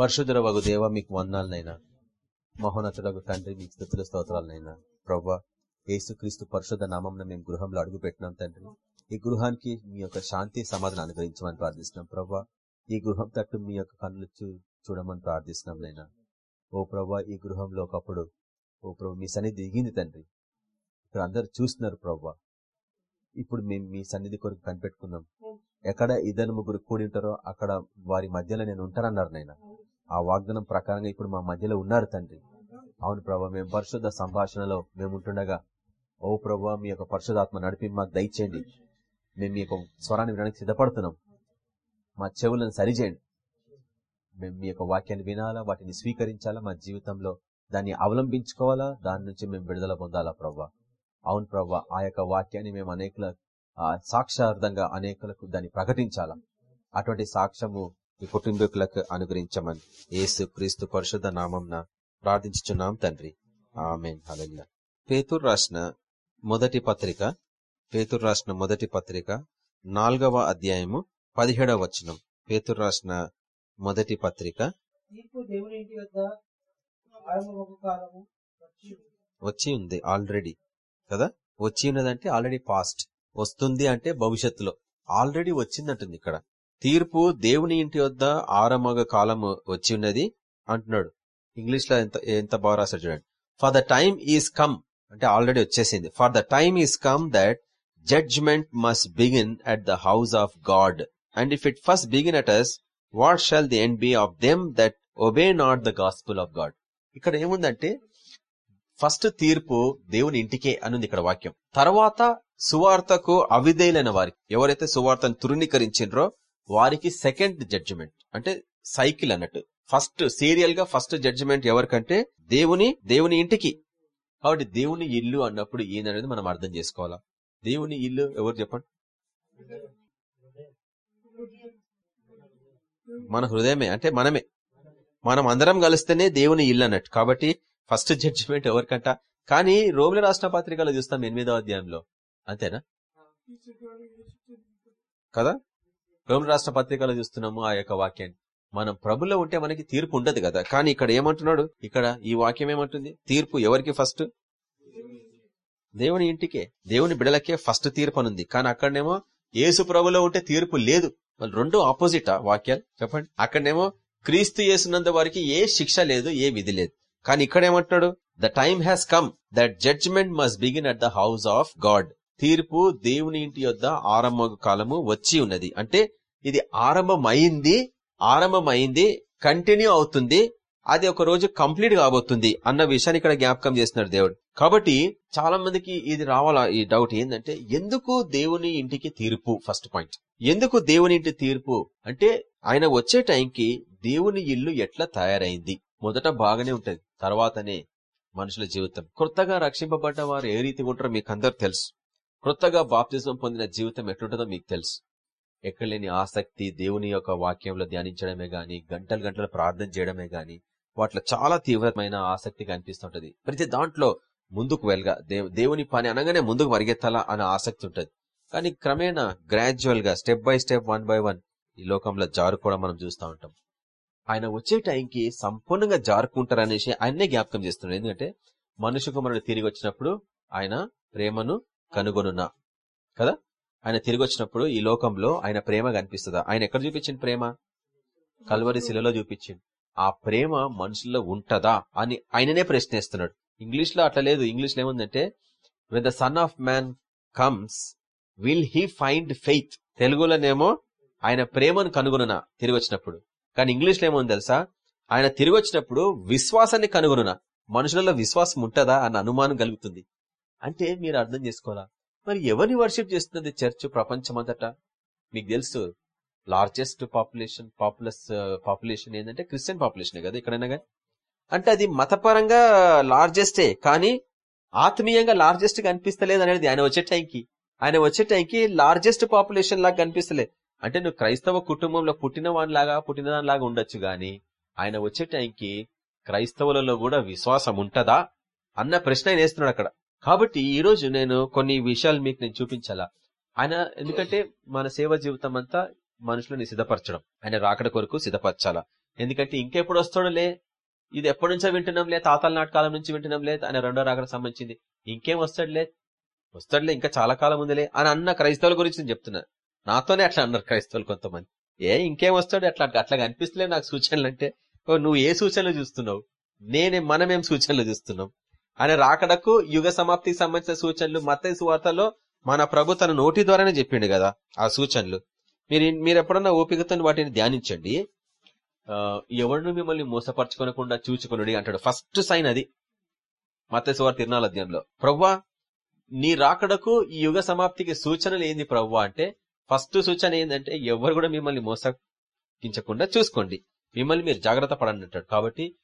పరశుధర వగు దేవ మీకు వందాలనైనా మహోన్నతులకు తండ్రి మీకు స్థుతుల స్తోత్రాలనైనా. ప్రవ్వా యేసుక్రీస్తు పరిశుద్ధ నామం మేము గృహంలో అడుగు పెట్టినాం తండ్రి. ఈ గృహానికి మీ యొక్క శాంతి సమాధానం అనుగ్రహించమని ప్రార్థిస్తున్నాం. ప్రవ్వా ఈ గృహం తట్టు మీ యొక్క కన్నులు చూడమని ప్రార్థిస్తున్నాం నైనా. ఓ ప్రవ్వా ఈ గృహంలో ఒకప్పుడు ఓ ప్రభు మీ సన్నిధి దిగింది తండ్రి. ఇక్కడ అందరు చూస్తున్నారు ప్రవ్వా. ఇప్పుడు మేము మీ సన్నిధి కొరకు కనిపెట్టుకున్నాం. ఎక్కడ ఇద్దరు ముగ్గురు కూడి ఉంటారో అక్కడ వారి మధ్యలో నేను ఉంటానన్నారు నైనా. ఆ వాగ్దానం ప్రకారంగా ఇప్పుడు మా మధ్యలో ఉన్నారు తండ్రి. అవును ప్రభా మేము పరిశుద్ధ సంభాషణలో మేము ఉంటుండగా ఓ ప్రభా మీ యొక్క పరిశుధాత్మ నడిపి మాకు దయచేయండి. మేము మీ యొక్క స్వరాన్ని వినడానికి సిద్ధపడుతున్నాం. మా చెవులను సరిచేయండి. మేము మీ యొక్క వాక్యాన్ని వినాలా వాటిని స్వీకరించాలా మా జీవితంలో దాన్ని అవలంబించుకోవాలా దాని నుంచి మేము విడుదల పొందాలా ప్రవ్వా అవును ప్రవ్వా ఆ యొక్క వాక్యాన్ని మేము అనేకుల సాక్షార్థంగా అనేకులకు దాన్ని ప్రకటించాలా? అటువంటి సాక్ష్యము ఈ కుటుంబీకులకు అనుగ్రహించమని ఏసు క్రీస్తు పరిశుద్ధ నామంన ప్రార్థించుచున్నాం తండ్రి. ఆమెన్. హలల్లా పేతూర్ రాసిన మొదటి పత్రిక పేతూర్ రాసిన మొదటి పత్రిక నాలుగవ అధ్యాయము పదిహేడవ వచనం. పేతూర్ రాసిన మొదటి పత్రిక. వచ్చి ఉంది ఆల్రెడీ కదా? వచ్చి ఉన్నదంటే ఆల్రెడీ పాస్ట్. వస్తుంది అంటే భవిష్యత్తులో. ఆల్రెడీ వచ్చిందంటుంది ఇక్కడ. తీర్పు దేవుని ఇంటి వద్ద ఆరమగ కాలము వచ్చి ఉన్నది అంటున్నాడు. ఇంగ్లీష్లో ఎంత ఎంత బాగా రాశాడు చూడండి. For the time is come అంటే ఆల్రెడీ వచ్చేసింది. For the time is come that judgment must begin at the house of God and if it first begin at us what shall the end be of them that obey not the gospel of God ఇక్కడ ఏముందంటే first తీర్పు దేవుని ఇంటికే అనుంది ఇక్కడ వాక్యం. తర్వాత సువార్తకు అవిధేయులైన వారికి. ఎవరైతే సువార్తను తృణీకరించిండ్రో వారికి సెకండ్ జడ్జిమెంట్ అంటే సైకిల్ అన్నట్టు. ఫస్ట్ సీరియల్గా ఫస్ట్ జడ్జిమెంట్ ఎవరికంటే దేవుని దేవుని ఇంటికి. కాబట్టి దేవుని ఇల్లు అన్నప్పుడు ఏందనేది మనం అర్థం చేసుకోవాలా? దేవుని ఇల్లు ఎవరు చెప్పండి? మన హృదయమే అంటే మనమే. మనం అందరం కలిస్తేనే దేవుని ఇల్లు అన్నట్టు. కాబట్టి ఫస్ట్ జడ్జిమెంట్ ఎవరికంట? కానీ రోమిల రాష్ట్ర పత్రికలో చూస్తాం ఎనిమిదో అధ్యాయంలో. అంతేనా? కదా? రోమిల రాష్ట్ర పత్రికలో చూస్తున్నాము ఆ యొక్క వాక్యాన్ని. మనం ప్రభులో ఉంటే మనకి తీర్పు ఉండదు కదా. కానీ ఇక్కడ ఏమంటున్నాడు? ఇక్కడ ఈ వాక్యం ఏమంటుంది? తీర్పు ఎవరికి ఫస్ట్? దేవుని ఇంటికే. దేవుని బిడలకే ఫస్ట్ తీర్పు అనుంది కానీ అక్కడనేమో ఏసు ప్రభులో ఉంటే తీర్పు లేదు. రెండు ఆపోజిట్ వాక్యాలు. చెప్పండి. అక్కడనేమో క్రీస్తు చేసినంత వారికి ఏ శిక్ష లేదు ఏ విధి లేదు. కానీ ఇక్కడ ఏమంటున్నాడు the time has come that judgment must begin at the house of God తీర్పు దేవుని ఇంటి యొద్ ఆరంభ కాలము వచ్చి ఉన్నది. అంటే ఇది ఆరంభమైంది ఆరంభమైంది కంటిన్యూ అవుతుంది. అది ఒక రోజు కంప్లీట్ కాబోతుంది అన్న విషయాన్ని ఇక్కడ జ్ఞాపకం చేస్తున్నాడు దేవుడు. కాబట్టి చాలా మందికి ఇది రావాలా ఈ డౌట్ ఏంటంటే ఎందుకు దేవుని ఇంటికి తీర్పు? ఫస్ట్ పాయింట్ ఎందుకు దేవుని ఇంటి తీర్పు? అంటే ఆయన వచ్చే టైంకి దేవుని ఇల్లు ఎట్లా తయారైంది? మొదట బాగానే ఉంటది తర్వాతనే మనుషుల జీవితం. కొత్తగా రక్షింపబడ్డ వారు ఏ రీతి ఉంటారో మీకు అందరు తెలుసు. కొత్తగా బాప్తిజం పొందిన జీవితం ఎట్లుంటుందో మీకు తెలుసు. ఎక్కడలేని ఆసక్తి దేవుని యొక్క వాక్యంలో ధ్యానించడమే గాని గంటలు గంటలు ప్రార్థన చేయడమే గాని వాటిలో చాలా తీవ్రమైన ఆసక్తి కనిపిస్తుంటది. ప్రతి దాంట్లో ముందుకు వెళ్ళగా దేవుని పని అనగానే ముందుకు పరిగెత్తాలా అనే ఆసక్తి ఉంటది. కానీ క్రమేణా గ్రాడ్యువల్గా step by step one by one ఈ లోకంలో జారుకోవడం మనం చూస్తూ ఉంటాం. ఆయన వచ్చే టైంకి సంపూర్ణంగా జారుకుంటారు అనేసి ఆయన్నే జ్ఞాపకం చేస్తున్నాడు. ఎందుకంటే మనుషు కుమారుడు తిరిగి వచ్చినప్పుడు ఆయన ప్రేమను కనుగొనున్నా కదా? ఆయన తిరిగి వచ్చినప్పుడు ఈ లోకంలో ఆయన ప్రేమ కనిపిస్తుందా? ఆయన ఎక్కడ చూపించింది ప్రేమ? కల్వరి శిలలో చూపించింది ఆ ప్రేమ మనుషుల్లో ఉంటదా అని ఆయననే ప్రశ్నిస్తున్నాడు. ఇంగ్లీష్లో అట్లా లేదు. ఇంగ్లీష్లో ఏముందంటే when the son of man comes will he find faith తెలుగులోనేమో ఆయన ప్రేమను కనుగొనునా? తిరిగి వచ్చినప్పుడు కానీ ఇంగ్లీష్లో ఏముంది తెలుసా? ఆయన తిరిగి వచ్చినప్పుడు విశ్వాసాన్ని కనుగొనునా? మనుషులలో విశ్వాసం ఉంటదా? అన్న అనుమానం కలుగుతుంది. అంటే మీరు అర్థం చేసుకోవాలా? మరి ఎవరిని వర్షిప్ చేస్తున్నది చర్చ్ ప్రపంచమంతటా? మీకు తెలుసు లార్జెస్ట్ పాపులేషన్ పాపులస్ పాపులేషన్ ఏంటంటే క్రిస్టియన్ పాపులేషన్ కదా ఎక్కడైనా కానీ అంటే అది మతపరంగా లార్జెస్టే కానీ ఆత్మీయంగా లార్జెస్ట్ కనిపిస్తలేదు అనేది ఆయన వచ్చే టైంకి. ఆయన వచ్చే టైంకి లార్జెస్ట్ పాపులేషన్ లాగా కనిపిస్తలేదు అంటే నువ్వు క్రైస్తవ కుటుంబంలో పుట్టిన వాడిలాగా పుట్టినదానిలాగా ఉండొచ్చు గాని ఆయన వచ్చే టైంకి క్రైస్తవులలో కూడా విశ్వాసం ఉంటదా అన్న ప్రశ్న ఆయన వేస్తున్నాడు అక్కడ. కాబట్టి ఈ రోజు నేను కొన్ని విషయాలు మీకు నేను చూపించాలా? ఆయన ఎందుకంటే మన సేవ జీవితం అంతా మనుషులని సిద్ధపరచడం. ఆయన రాకడ కొరకు సిద్ధపరచాలా? ఎందుకంటే ఇంకెప్పుడు వస్తాడులే? ఇది ఎప్పటి నుంచో వింటున్నాంలే తాతల నాటకాలం నుంచి వింటున్నాంలే ఆయన రెండో రాకడ సంబంధించింది. ఇంకేం వస్తాడులే? వస్తాడులే ఇంకా చాలా కాలం ఉందిలే అని అన్న క్రైస్తవుల గురించి నేను చెప్తున్నా. నాతోనే అట్లా అన్నారు క్రైస్తవులు కొంతమంది. ఏ ఇంకేం వస్తాడు? అట్లా అట్లా కనిపిస్తలే నాకు సూచనలు అంటే. నువ్వు ఏ సూచనలు చూస్తున్నావు? నేనే మనమేం సూచనలు చూస్తున్నాం? ఆయన రాకడకు యుగ సమాప్తికి సంబంధించిన సూచనలు మత వార్తలో మన ప్రభు తన నోటి ద్వారానే చెప్పిండు కదా ఆ సూచనలు. మీరు మీరు ఎప్పుడన్నా ఓపికతో వాటిని ధ్యానించండి. ఎవరిని మిమ్మల్ని మోసపరచుకోనకుండా చూచుకునుడి అంటాడు. ఫస్ట్ సైన్ అది. మత తిరునాల అధ్యాయంలో. ప్రవ్వా నీ రాకడకు ఈ యుగ సమాప్తికి సూచనలు ఏంది ప్రవ్వా? అంటే ఫస్ట్ సూచన ఏంటంటే ఎవరు కూడా మిమ్మల్ని మోసగించకుండా చూసుకోండి. మిమ్మల్ని మీరు జాగ్రత్త పడండి అంటాడు. కాబట్టి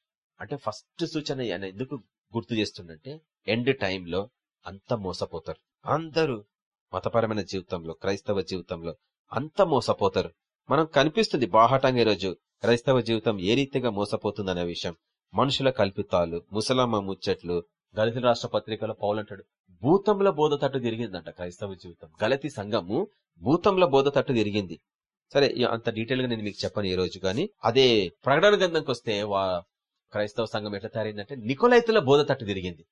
అంటే ఫస్ట్ సూచన ఆయన ఎందుకు గుర్తు చేస్తుండంటే ఎండ్ టైంలో అంత మోసపోతారు. అందరూ మతపరమైన జీవితంలో క్రైస్తవ జీవితంలో అంత మోసపోతారు. మనం కనిపిస్తుంది బాహాటంగా ఈరోజు క్రైస్తవ జీవితం ఏ రీతిగా మోసపోతుందనే విషయం. మనుషుల కల్పితాలు ముసలమ్మ ముచ్చట్లు గలతి రాష్ట్ర పత్రికలో పౌలంటాడు భూతంలో బోధ తట్టు తిరిగిందంట క్రైస్తవ జీవితం. గలతి సంఘము భూతంలో బోధ తట్టు తిరిగింది. సరే అంత డీటెయిల్గా నేను మీకు చెప్పను ఈ రోజు కానీ అదే ప్రకటన గ్రంథంకి వస్తే క్రైస్తవ సంఘం ఎట్లా తయారైందంటే నికోలైతుల బోధ తట్టు తిరిగింది.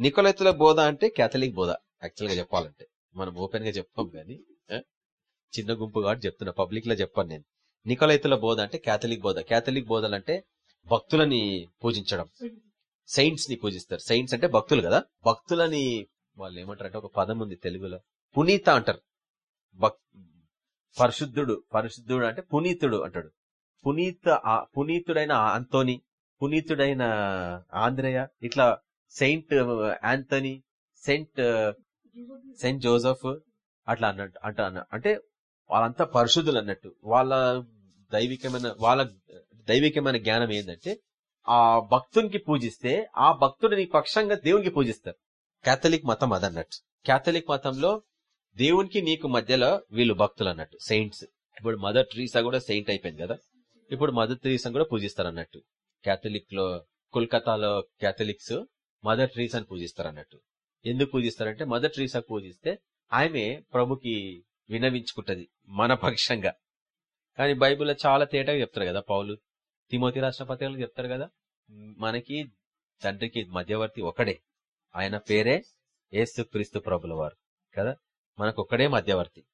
నికోలైతుల బోధ అంటే కేథలిక్ బోధ యాక్చువల్గా చెప్పాలంటే. మనం ఓపెన్గా చెప్పాం కానీ చిన్న గుంపు కాబట్టి చెప్తున్నా పబ్లిక్లో చెప్పాను నేను. నికోలైతుల బోధ అంటే కేథలిక్ బోధ. కేథలిక్ బోధలు అంటే భక్తులని పూజించడం. సైన్స్ని పూజిస్తారు. సైన్స్ అంటే భక్తులు కదా? భక్తులని వాళ్ళు ఏమంటారు అంటే ఒక పదం ఉంది తెలుగులో. పునీత అంటారు. భక్- పరిశుద్ధుడు పరిశుద్ధుడు అంటే పునీతుడు అంటాడు. పునీత ఆ- పునీతుడైన ఆంతోని పునీతుడైన ఆంధ్రయ ఇట్లా saint Anthony saint saint Joseph అట్లా అన్నట్టు అంట అంటే వాళ్ళంతా పరిశుద్ధులు అన్నట్టు. వాళ్ళ దైవికమైన వాళ్ళ దైవికమైన జ్ఞానం ఏంటంటే ఆ భక్తునికి పూజిస్తే ఆ భక్తుడిని పక్షంగా దేవునికి పూజిస్తారు. కేథలిక్ మతం అదన్నట్టు. కేథలిక్ మతంలో దేవునికి నీకు మధ్యలో వీళ్ళు భక్తులు అన్నట్టు సెయింట్స్. ఇప్పుడు మదర్ ట్రీసా కూడా సెయింట్ అయిపోయింది కదా. ఇప్పుడు మదర్ ట్రీసా కూడా పూజిస్తారు అన్నట్టు కేథలిక్లో కోల్కతాలో కేథలిక్స్ మదర్ ట్రీసాని పూజిస్తారు అన్నట్టు ఎందుకు పూజిస్తారంటే మదర్ ట్రీసా పూజిస్తే ఆమె ప్రభుకి వినవించుకుంటది మన పక్షంగా. కానీ బైబిల్లో చాలా తేటగా చెప్తారు కదా పౌలు. తిమోతి రాష్ట్ర పత్రికలు చెప్తారు కదా మనకి తండ్రికి మధ్యవర్తి ఒకడే. ఆయన పేరే ఏసు క్రీస్తు ప్రభుల వారు కదా. మనకు ఒకడే మధ్యవర్తి.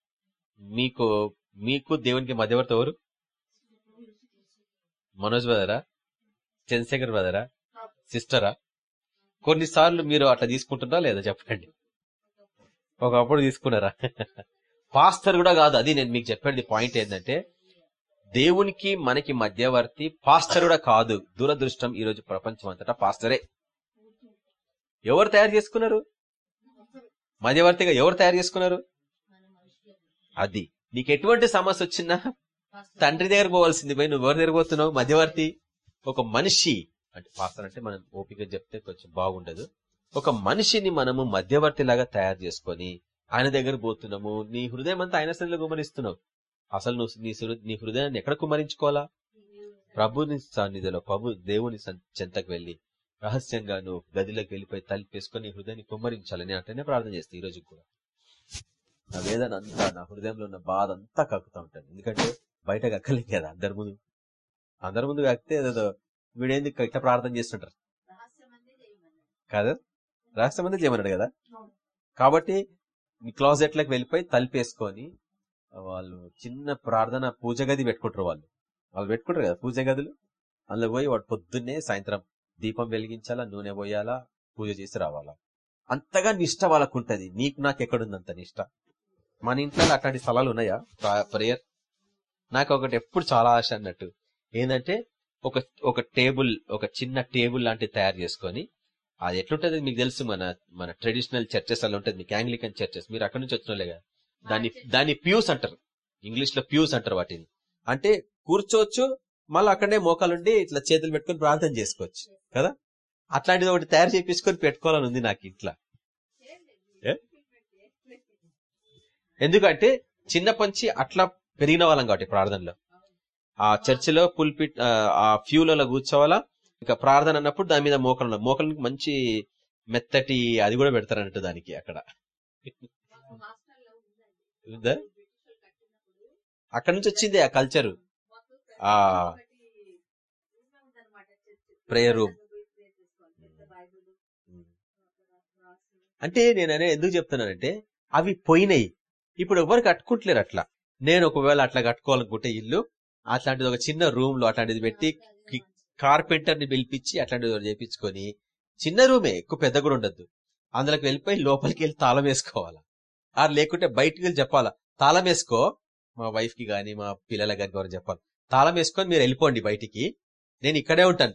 మీకు మీకు దేవునికి మధ్యవర్తి ఎవరు? మనోజ్ బదరా చంద్రశేఖర్ బదరా సిస్టరా? కొన్నిసార్లు మీరు అట్లా తీసుకుంటున్నారా లేదా చెప్పండి. ఒకప్పుడు తీసుకున్నారా? పాస్టర్ కూడా కాదు అది నేను మీకు చెప్పేది పాయింట్ ఏంటంటే దేవునికి మనకి మధ్యవర్తి పాస్టర్ కూడా కాదు. దురదృష్టం ఈ రోజు ప్రపంచం అంతటా పాస్టరే. ఎవరు తయారు చేసుకున్నారు? మధ్యవర్తిగా ఎవరు తయారు చేసుకున్నారు? అది. నీకు ఎటువంటి సమస్య వచ్చినా తండ్రి దగ్గర పోవాల్సింది పోయి నువ్వు ఎవరి దగ్గర పోతున్నావు? మధ్యవర్తి. ఒక మనిషి అంటే పాస్టర్ అంటే మనం ఓపిక చెప్తే కొంచెం బాగుండదు. ఒక మనిషిని మనము మధ్యవర్తి లాగా తయారు చేసుకొని ఆయన దగ్గర పోతున్నాము. నీ హృదయం అంతా ఆయన సన్నిధిలో గుమరిస్తున్నావు అసలు నువ్వు నీ హృ- నీ హృదయాన్ని ఎక్కడ కుమరించుకోవాలా ప్రభుని సన్నిధిలో ప్రభు దేవుని చెంతకు వెళ్ళి రహస్యంగా నువ్వు గదిలోకి వెళ్ళిపోయి తలిపేసుకొని నీ హృదయాన్ని కుమ్మరించాలని అంటేనే అట్టనే ప్రార్థన చేస్తాను ఈ రోజు కూడా. నా వేదన అంతా నా హృదయంలో ఉన్న బాధ అంతా కక్కుతా ఉంటాను ఎందుకంటే బయటకు కక్కలేదు కదా అందరి ముందు. అందరి ముందు కక్కితే ఏదో వీడేంది ఇట్లా ప్రార్థన చేస్తుంటారు. కాదు రహస్యం అంతా చేయమన్నాడు కదా? కాబట్టి మీ క్లాజెట్లకు వెళ్ళిపోయి తలిపేసుకొని వాళ్ళు చిన్న ప్రార్థన పూజ గది పెట్టుకుంటారు వాళ్ళు. వాళ్ళు పెట్టుకుంటారు కదా పూజ గదులు? అందులో పోయి వాడు పొద్దున్నే సాయంత్రం దీపం వెలిగించాలా నూనె పోయాలా పూజ చేసి రావాలా? అంతగా నిష్ట వాళ్ళకు ఉంటుంది నీకు నాకు ఎక్కడుంది అంత నిష్ట? మన ఇంట్లో అట్లాంటి స్థలాలు ఉన్నాయా? ప్రేయర్? నాకు ఒకటి ఎప్పుడు చాలా ఆశ అన్నట్టు. ఏంటంటే ఒక ఒక టేబుల్ ఒక చిన్న టేబుల్ లాంటిది తయారు చేసుకొని అది ఎట్లుంటది మీకు తెలుసు మన మన ట్రెడిషనల్ చర్చెస్ అలా ఉంటుంది మీకు యాంగ్లికన్ చర్చెస్ మీరు అక్కడి నుంచి వచ్చిన కదా. దాన్ని దాన్ని ప్యూస్ అంటారు. ఇంగ్లీష్లో ప్యూస్ అంటారు వాటిని. అంటే కూర్చోవచ్చు మళ్ళీ అక్కడే మోకాలుండి ఇట్లా చేతులు పెట్టుకొని ప్రార్థన చేసుకోవచ్చు. కదా? అట్లాంటిది ఒకటి తయారు చేపించుకొని పెట్టుకోవాలని ఉంది నాకు ఇంట్లో? ఎందుకంటే చిన్నప్పటి అట్లా పెరిగిన వాళ్ళం కాబట్టి ప్రార్థనలో. ఆ చర్చిలో పుల్పిట్ ఆ ఫ్యూలలో కూర్చోవాలా? ఇంకా ప్రార్థన అన్నప్పుడు దాని మీద మోకలు మోకలకి మంచి మెత్తటి అది కూడా పెడతారన్నట్టు దానికి అక్కడ. అక్కడ నుంచి వచ్చింది ఆ కల్చర్ ఆ ప్రేయర్ రూమ్ అంటే నేను అనే ఎందుకు చెప్తున్నానంటే అవి పోయినాయి. ఇప్పుడు ఎవరు కట్టుకుంటలేరు అట్లా. నేను ఒకవేళ అట్లా కట్టుకోవాలనుకుంటే ఇల్లు అట్లాంటిది ఒక చిన్న రూమ్లో అట్లాంటిది పెట్టి కార్పెంటర్ని పిలిపించి అట్లాంటిది ఒకటి చేపించుకొని చిన్న రూమే ఎక్కువ పెద్ద కూడా ఉండద్దు. అందులోకి వెళ్ళిపోయి లోపలికి వెళ్ళి తాళం వేసుకోవాలా? ఆ లేకుంటే బయటికి వెళ్ళి చెప్పాలా? తాళం వేసుకో. మా వైఫ్కి గాని మా పిల్లల గాని ఎవరు చెప్పాలి. తాళం వేసుకొని మీరు వెళ్ళిపోండి బయటికి. నేను ఇక్కడే ఉంటాను.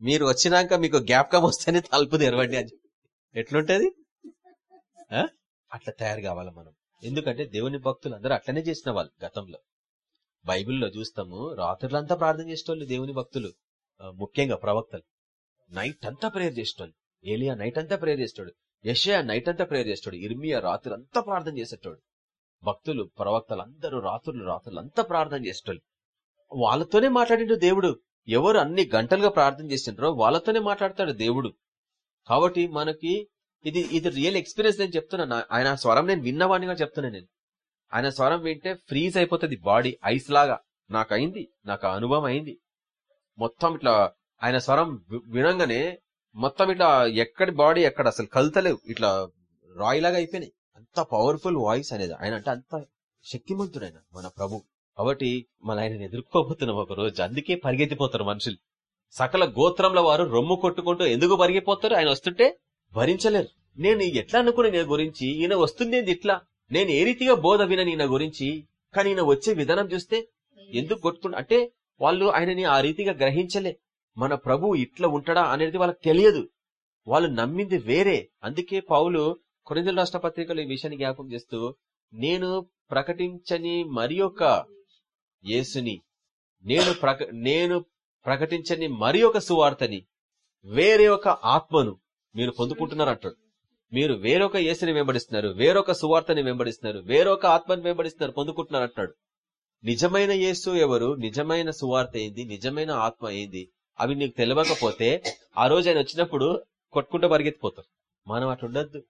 మీరు వచ్చినాక మీకు జ్ఞాపకం వస్తేనే తలుపు తెరవండి అని చెప్పి. ఎట్లుంటది? అట్లా తయారు కావాలి మనం? ఎందుకంటే దేవుని భక్తులు అందరూ అట్లనే చేసిన వాళ్ళు గతంలో. బైబిల్లో చూస్తాము రాత్రులంతా ప్రార్థన చేసేటోళ్ళు దేవుని భక్తులు ముఖ్యంగా ప్రవక్తలు. నైట్ అంతా ప్రేయర్ చేసేటోళ్ళు. ఏలియా నైట్ అంతా ప్రేయర్ చేస్తాడు యషయా నైట్ అంతా ప్రేయర్ చేస్తాడు ఇర్మియా రాత్రులు అంతా ప్రార్థన చేసేటోడు. భక్తులు ప్రవక్తలు అందరూ రాత్రులు రాత్రులు అంతా ప్రార్థన చేసేటోళ్ళు. వాళ్ళతోనే మాట్లాడిండు దేవుడు. ఎవరు అన్ని గంటలుగా ప్రార్థన చేసిండ్రో వాళ్ళతోనే మాట్లాడతాడు దేవుడు. కాబట్టి మనకి ఇది ఇది రియల్ ఎక్స్పీరియన్స్ నేను చెప్తున్నాను ఆయన స్వరం నేను విన్నవాణ్ణి కూడా చెప్తున్నాను నేను. ఆయన స్వరం వింటే ఫ్రీజ్ అయిపోతుంది బాడీ ఐస్ లాగా. నాకు అయింది నాకు అనుభవం అయింది. మొత్తం ఇట్లా ఆయన స్వరం వి- వినంగానే మొత్తం ఇట్లా ఎక్కడి బాడీ ఎక్కడ అసలు కలతలేవు. ఇట్లా రాయిలాగా అయిపోయినాయి. అంత పవర్ఫుల్ వాయిస్ అనేది. ఆయన అంటే అంత శక్తిమంతుడైన మన ప్రభు. కాబట్టి మన ఆయన ఎదుర్కోబోతున్నాం ఒక రోజు. అందుకే పరిగెత్తిపోతారు మనుషులు. సకల గోత్రంలో వారు రొమ్ము కొట్టుకుంటూ ఎందుకు పరిగెపోతారు ఆయన వస్తుంటే భరించలేరు. నేను ఎట్లా అనుకున్న ఈయన గురించి ఈయన వస్తుందేంది ఇట్లా? నేను ఏ రీతిగా బోధ వినని ఈయన గురించి? కానీ ఈయన వచ్చే విధానం చూస్తే ఎందుకు కొట్టుకున్నా అంటే వాళ్ళు ఆయనని ఆ రీతిగా గ్రహించలే. మన ప్రభు ఇట్లా ఉంటాడా అనేది వాళ్ళకి తెలియదు. వాళ్ళు నమ్మింది వేరే. అందుకే పౌలు కొరిందల రాష్ట్ర పత్రికలో ఈ విషయాన్ని జ్ఞాపకం చేస్తూ నేను ప్రకటించని మరి ఒక యేసుని నేను ప్రక నేను ప్రకటించని మరి ఒక సువార్తని వేరే ఒక ఆత్మను మీరు పొందుకుంటున్నారు అంటాడు మీరు వేరొక యేసుని వెంబడిస్తున్నారు వేరొక సువార్తని వెంబడిస్తున్నారు వేరొక ఆత్మని వెంబడిస్తున్నారు పొందుకుంటున్నారు అంటాడు నిజమైన యేసు ఎవరు? నిజమైన సువార్త ఏంది? నిజమైన ఆత్మ ఏంది? అవి నీకు తెలియకపోతే ఆ రోజు ఆయన వచ్చినప్పుడు కొట్టుకుంటూ పరిగెత్తిపోతారు. మనం అటుండద్దు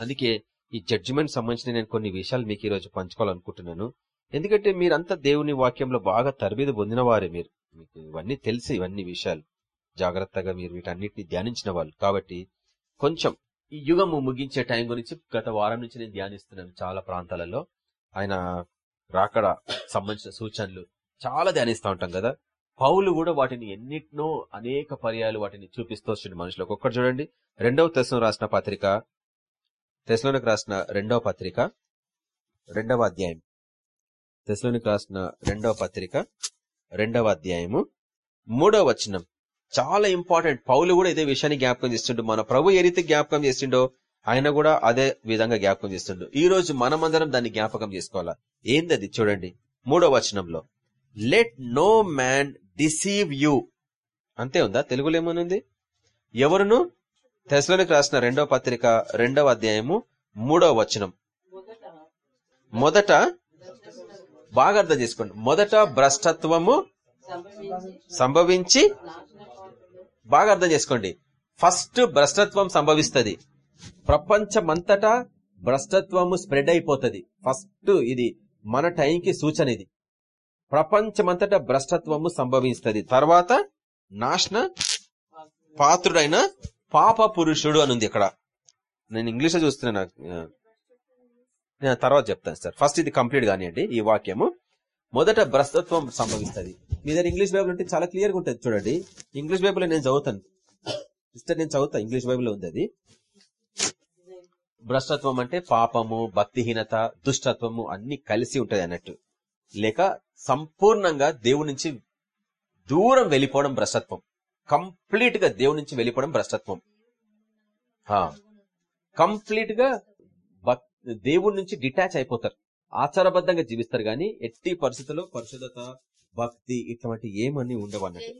అందుకే ఈ జడ్జిమెంట్ సంబంధించిన నేను కొన్ని విషయాలు మీకు ఈ రోజు పంచుకోవాలనుకుంటున్నాను. ఎందుకంటే మీరంతా దేవుని వాక్యంలో బాగా తరబీదు పొందిన వారే మీరు. మీకు ఇవన్నీ తెలుసు ఇవన్నీ విషయాలు. జాగ్రత్తగా మీరు వీటన్నిటిని ధ్యానించిన వాళ్ళు. కాబట్టి కొంచెం ఈ యుగము ముగించే టైం గురించి గత వారం నుంచి నేను ధ్యానిస్తున్నాను చాలా ప్రాంతాలలో. ఆయన రాకడ సంబంధించిన సూచనలు చాలా ధ్యానిస్తూ ఉంటాం కదా. పౌలు కూడా వాటిని ఎన్నిటినో అనేక పర్యాలు వాటిని చూపిస్తూ వచ్చిండు మనుషులకు. ఒక్కటి చూడండి. రెండవ తెశలో రాసిన పత్రిక తెశలోనికి రాసిన రెండవ పత్రిక రెండవ అధ్యాయం. తెశలోనికి రాసిన రెండవ పత్రిక రెండవ అధ్యాయము మూడవ వచనం. చాలా ఇంపార్టెంట్ పౌలు కూడా ఇదే విషయాన్ని జ్ఞాపకం చేస్తుండు. మన ప్రభు ఏ రీతి జ్ఞాపకం చేసిండో ఆయన కూడా అదే విధంగా జ్ఞాపకం చేస్తుండు. ఈ రోజు మనమందరం దాన్ని జ్ఞాపకం చేసుకోవాలా? ఏందది చూడండి. మూడో వచనంలో let no man deceive you అంతే ఉందా? తెలుగులో ఏమనుంది? ఎవరును? తెసలోనికి రాసిన రెండవ పత్రిక రెండవ అధ్యాయము మూడవ వచనం. మొదట బాగా అర్థం చేసుకోండి. మొదట భ్రష్టత్వము సంభవించి బాగా అర్థం చేసుకోండి. ఫస్ట్ భ్రష్టత్వం సంభవిస్తుంది. ప్రపంచమంతటా భ్రష్టత్వము స్ప్రెడ్ అయిపోతుంది. ఫస్ట్ ఇది మన టైంకి సూచన ఇది. ప్రపంచమంతటా భ్రష్టత్వము సంభవిస్తుంది. తర్వాత నాశన పాత్రుడైన పాప పురుషుడు అని ఉంది ఇక్కడ. నేను ఇంగ్లీష్ చూస్తున్నా చూస్తున్నాను నేను తర్వాత చెప్తాను సార్. ఫస్ట్ ఇది కంప్లీట్ కానివ్వండి ఈ వాక్యము. మొదట భ్రస్తత్వం సంభవిస్తుంది. మీ దగ్గర ఇంగ్లీష్ బైబుల్ అంటే చాలా క్లియర్గా ఉంటుంది చూడండి. ఇంగ్లీష్ బైబుల్ నేను చదువుతాను. సిస్టర్ నేను చదువుతా. ఇంగ్లీష్ బైబుల్ ఉంది అది. భ్రష్టత్వం అంటే పాపము భక్తిహీనత దుష్టత్వము అన్ని కలిసి ఉంటది అన్నట్టు. లేక సంపూర్ణంగా దేవుడి నుంచి దూరం వెళ్ళిపోవడం భ్రష్టత్వం. కంప్లీట్గా దేవుడి నుంచి వెళ్ళిపోవడం భ్రష్టత్వం. కంప్లీట్గా దేవుడి నుంచి డిటాచ్ అయిపోతారు. ఆచారబద్ధంగా జీవిస్తారు గాని ఎట్టి పరిస్థితుల్లో పరిశుద్ధత భక్తి ఇటువంటి ఏమని ఉండవు అన్నట్టు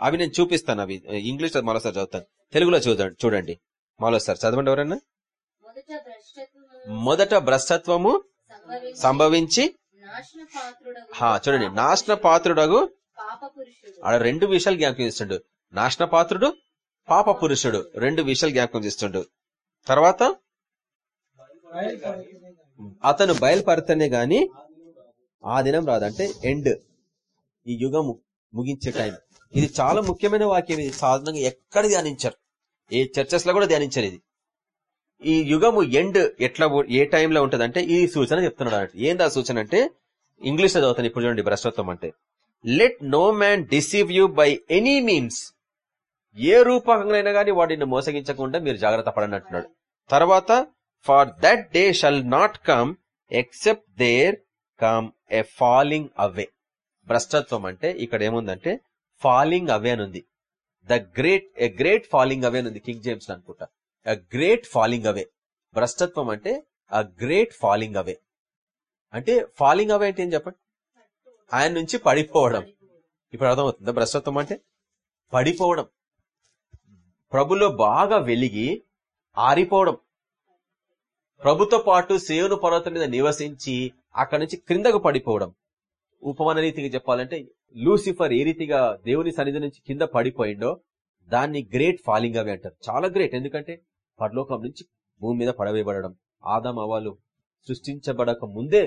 అవి నేను చూపిస్తాను అవి. ఇంగ్లీష్లో మరోసారి చదువుతాను. తెలుగులో చూడండి చూడండి. మరోసారి చదవండి ఎవరన్నా? మొదట భ్రష్టత్వము సంభవించి సంభవించి నాశన పాత్రుడగు హా చూడండి. నాశన పాత్రుడగు పురుషుడు ఆడ రెండు విషయాలు జ్ఞాపకం చేస్తుండు. నాశన పాత్రుడు పాప పురుషుడు రెండు విషయాలు జ్ఞాపకం చేస్తుండు. తర్వాత? అతను బయలుపడితేనే గాని ఆ దినం రాదు. అంటే ఎండ్. ఈ యుగము ముగించే టైం ఇది చాలా ముఖ్యమైన వాక్యం. ఇది సాధారణంగా ఎక్కడ ధ్యానించారు. ఏ చర్చస్లో కూడా ధ్యానించారు ఇది. ఈ యుగము ఎండ్ ఎట్లా ఏ టైంలో ఉంటదంటే ఈ సూచన చెప్తున్నాడు ఏందా ఏంది ఆ సూచన అంటే? ఇంగ్లీష్లో చదువుతాను. ఇప్పుడు చూడండి భ్రష్టత్వం అంటే. Let no man deceive you by any means ఏ రూపకంగా గానీ వాడిని మోసగించకుండా మీరు జాగ్రత్త పడనంటున్నాడు తర్వాత for that day shall not come except there come a falling away భ్రష్టత్వం అంటే ఇక్కడ ఏముందంటే ఫాలింగ్ అవే అని ఉంది. The great a great falling away అని ఉంది కింగ్ జేమ్స్ అనుకుంటా. అ గ్రేట్ ఫాలింగ్ అవే భ్రష్టత్వం అంటే అ గ్రేట్ ఫాలింగ్ అవే అంటే ఫాలింగ్ అవే అంటే ఏం చెప్పండి? ఆయన నుంచి పడిపోవడం. ఇప్పుడు అర్థమవుతుందా? భ్రష్టత్వం అంటే పడిపోవడం. ప్రభులో బాగా వెలిగి ఆరిపోవడం. ప్రభుతో పాటు సేవను పర్వతం మీద నివసించి అక్కడి నుంచి క్రిందకు పడిపోవడం. ఉపమాన రీతిగా చెప్పాలంటే లూసిఫర్ ఏ రీతిగా దేవుని సన్నిధి నుంచి కింద పడిపోయిండో దాన్ని గ్రేట్ ఫాలింగ్ అవే అంటారు చాలా గ్రేట్ ఎందుకంటే పరలోకం నుంచి భూమి మీద పడవేయబడడం ఆదాం అవాలు సృష్టించబడక ముందే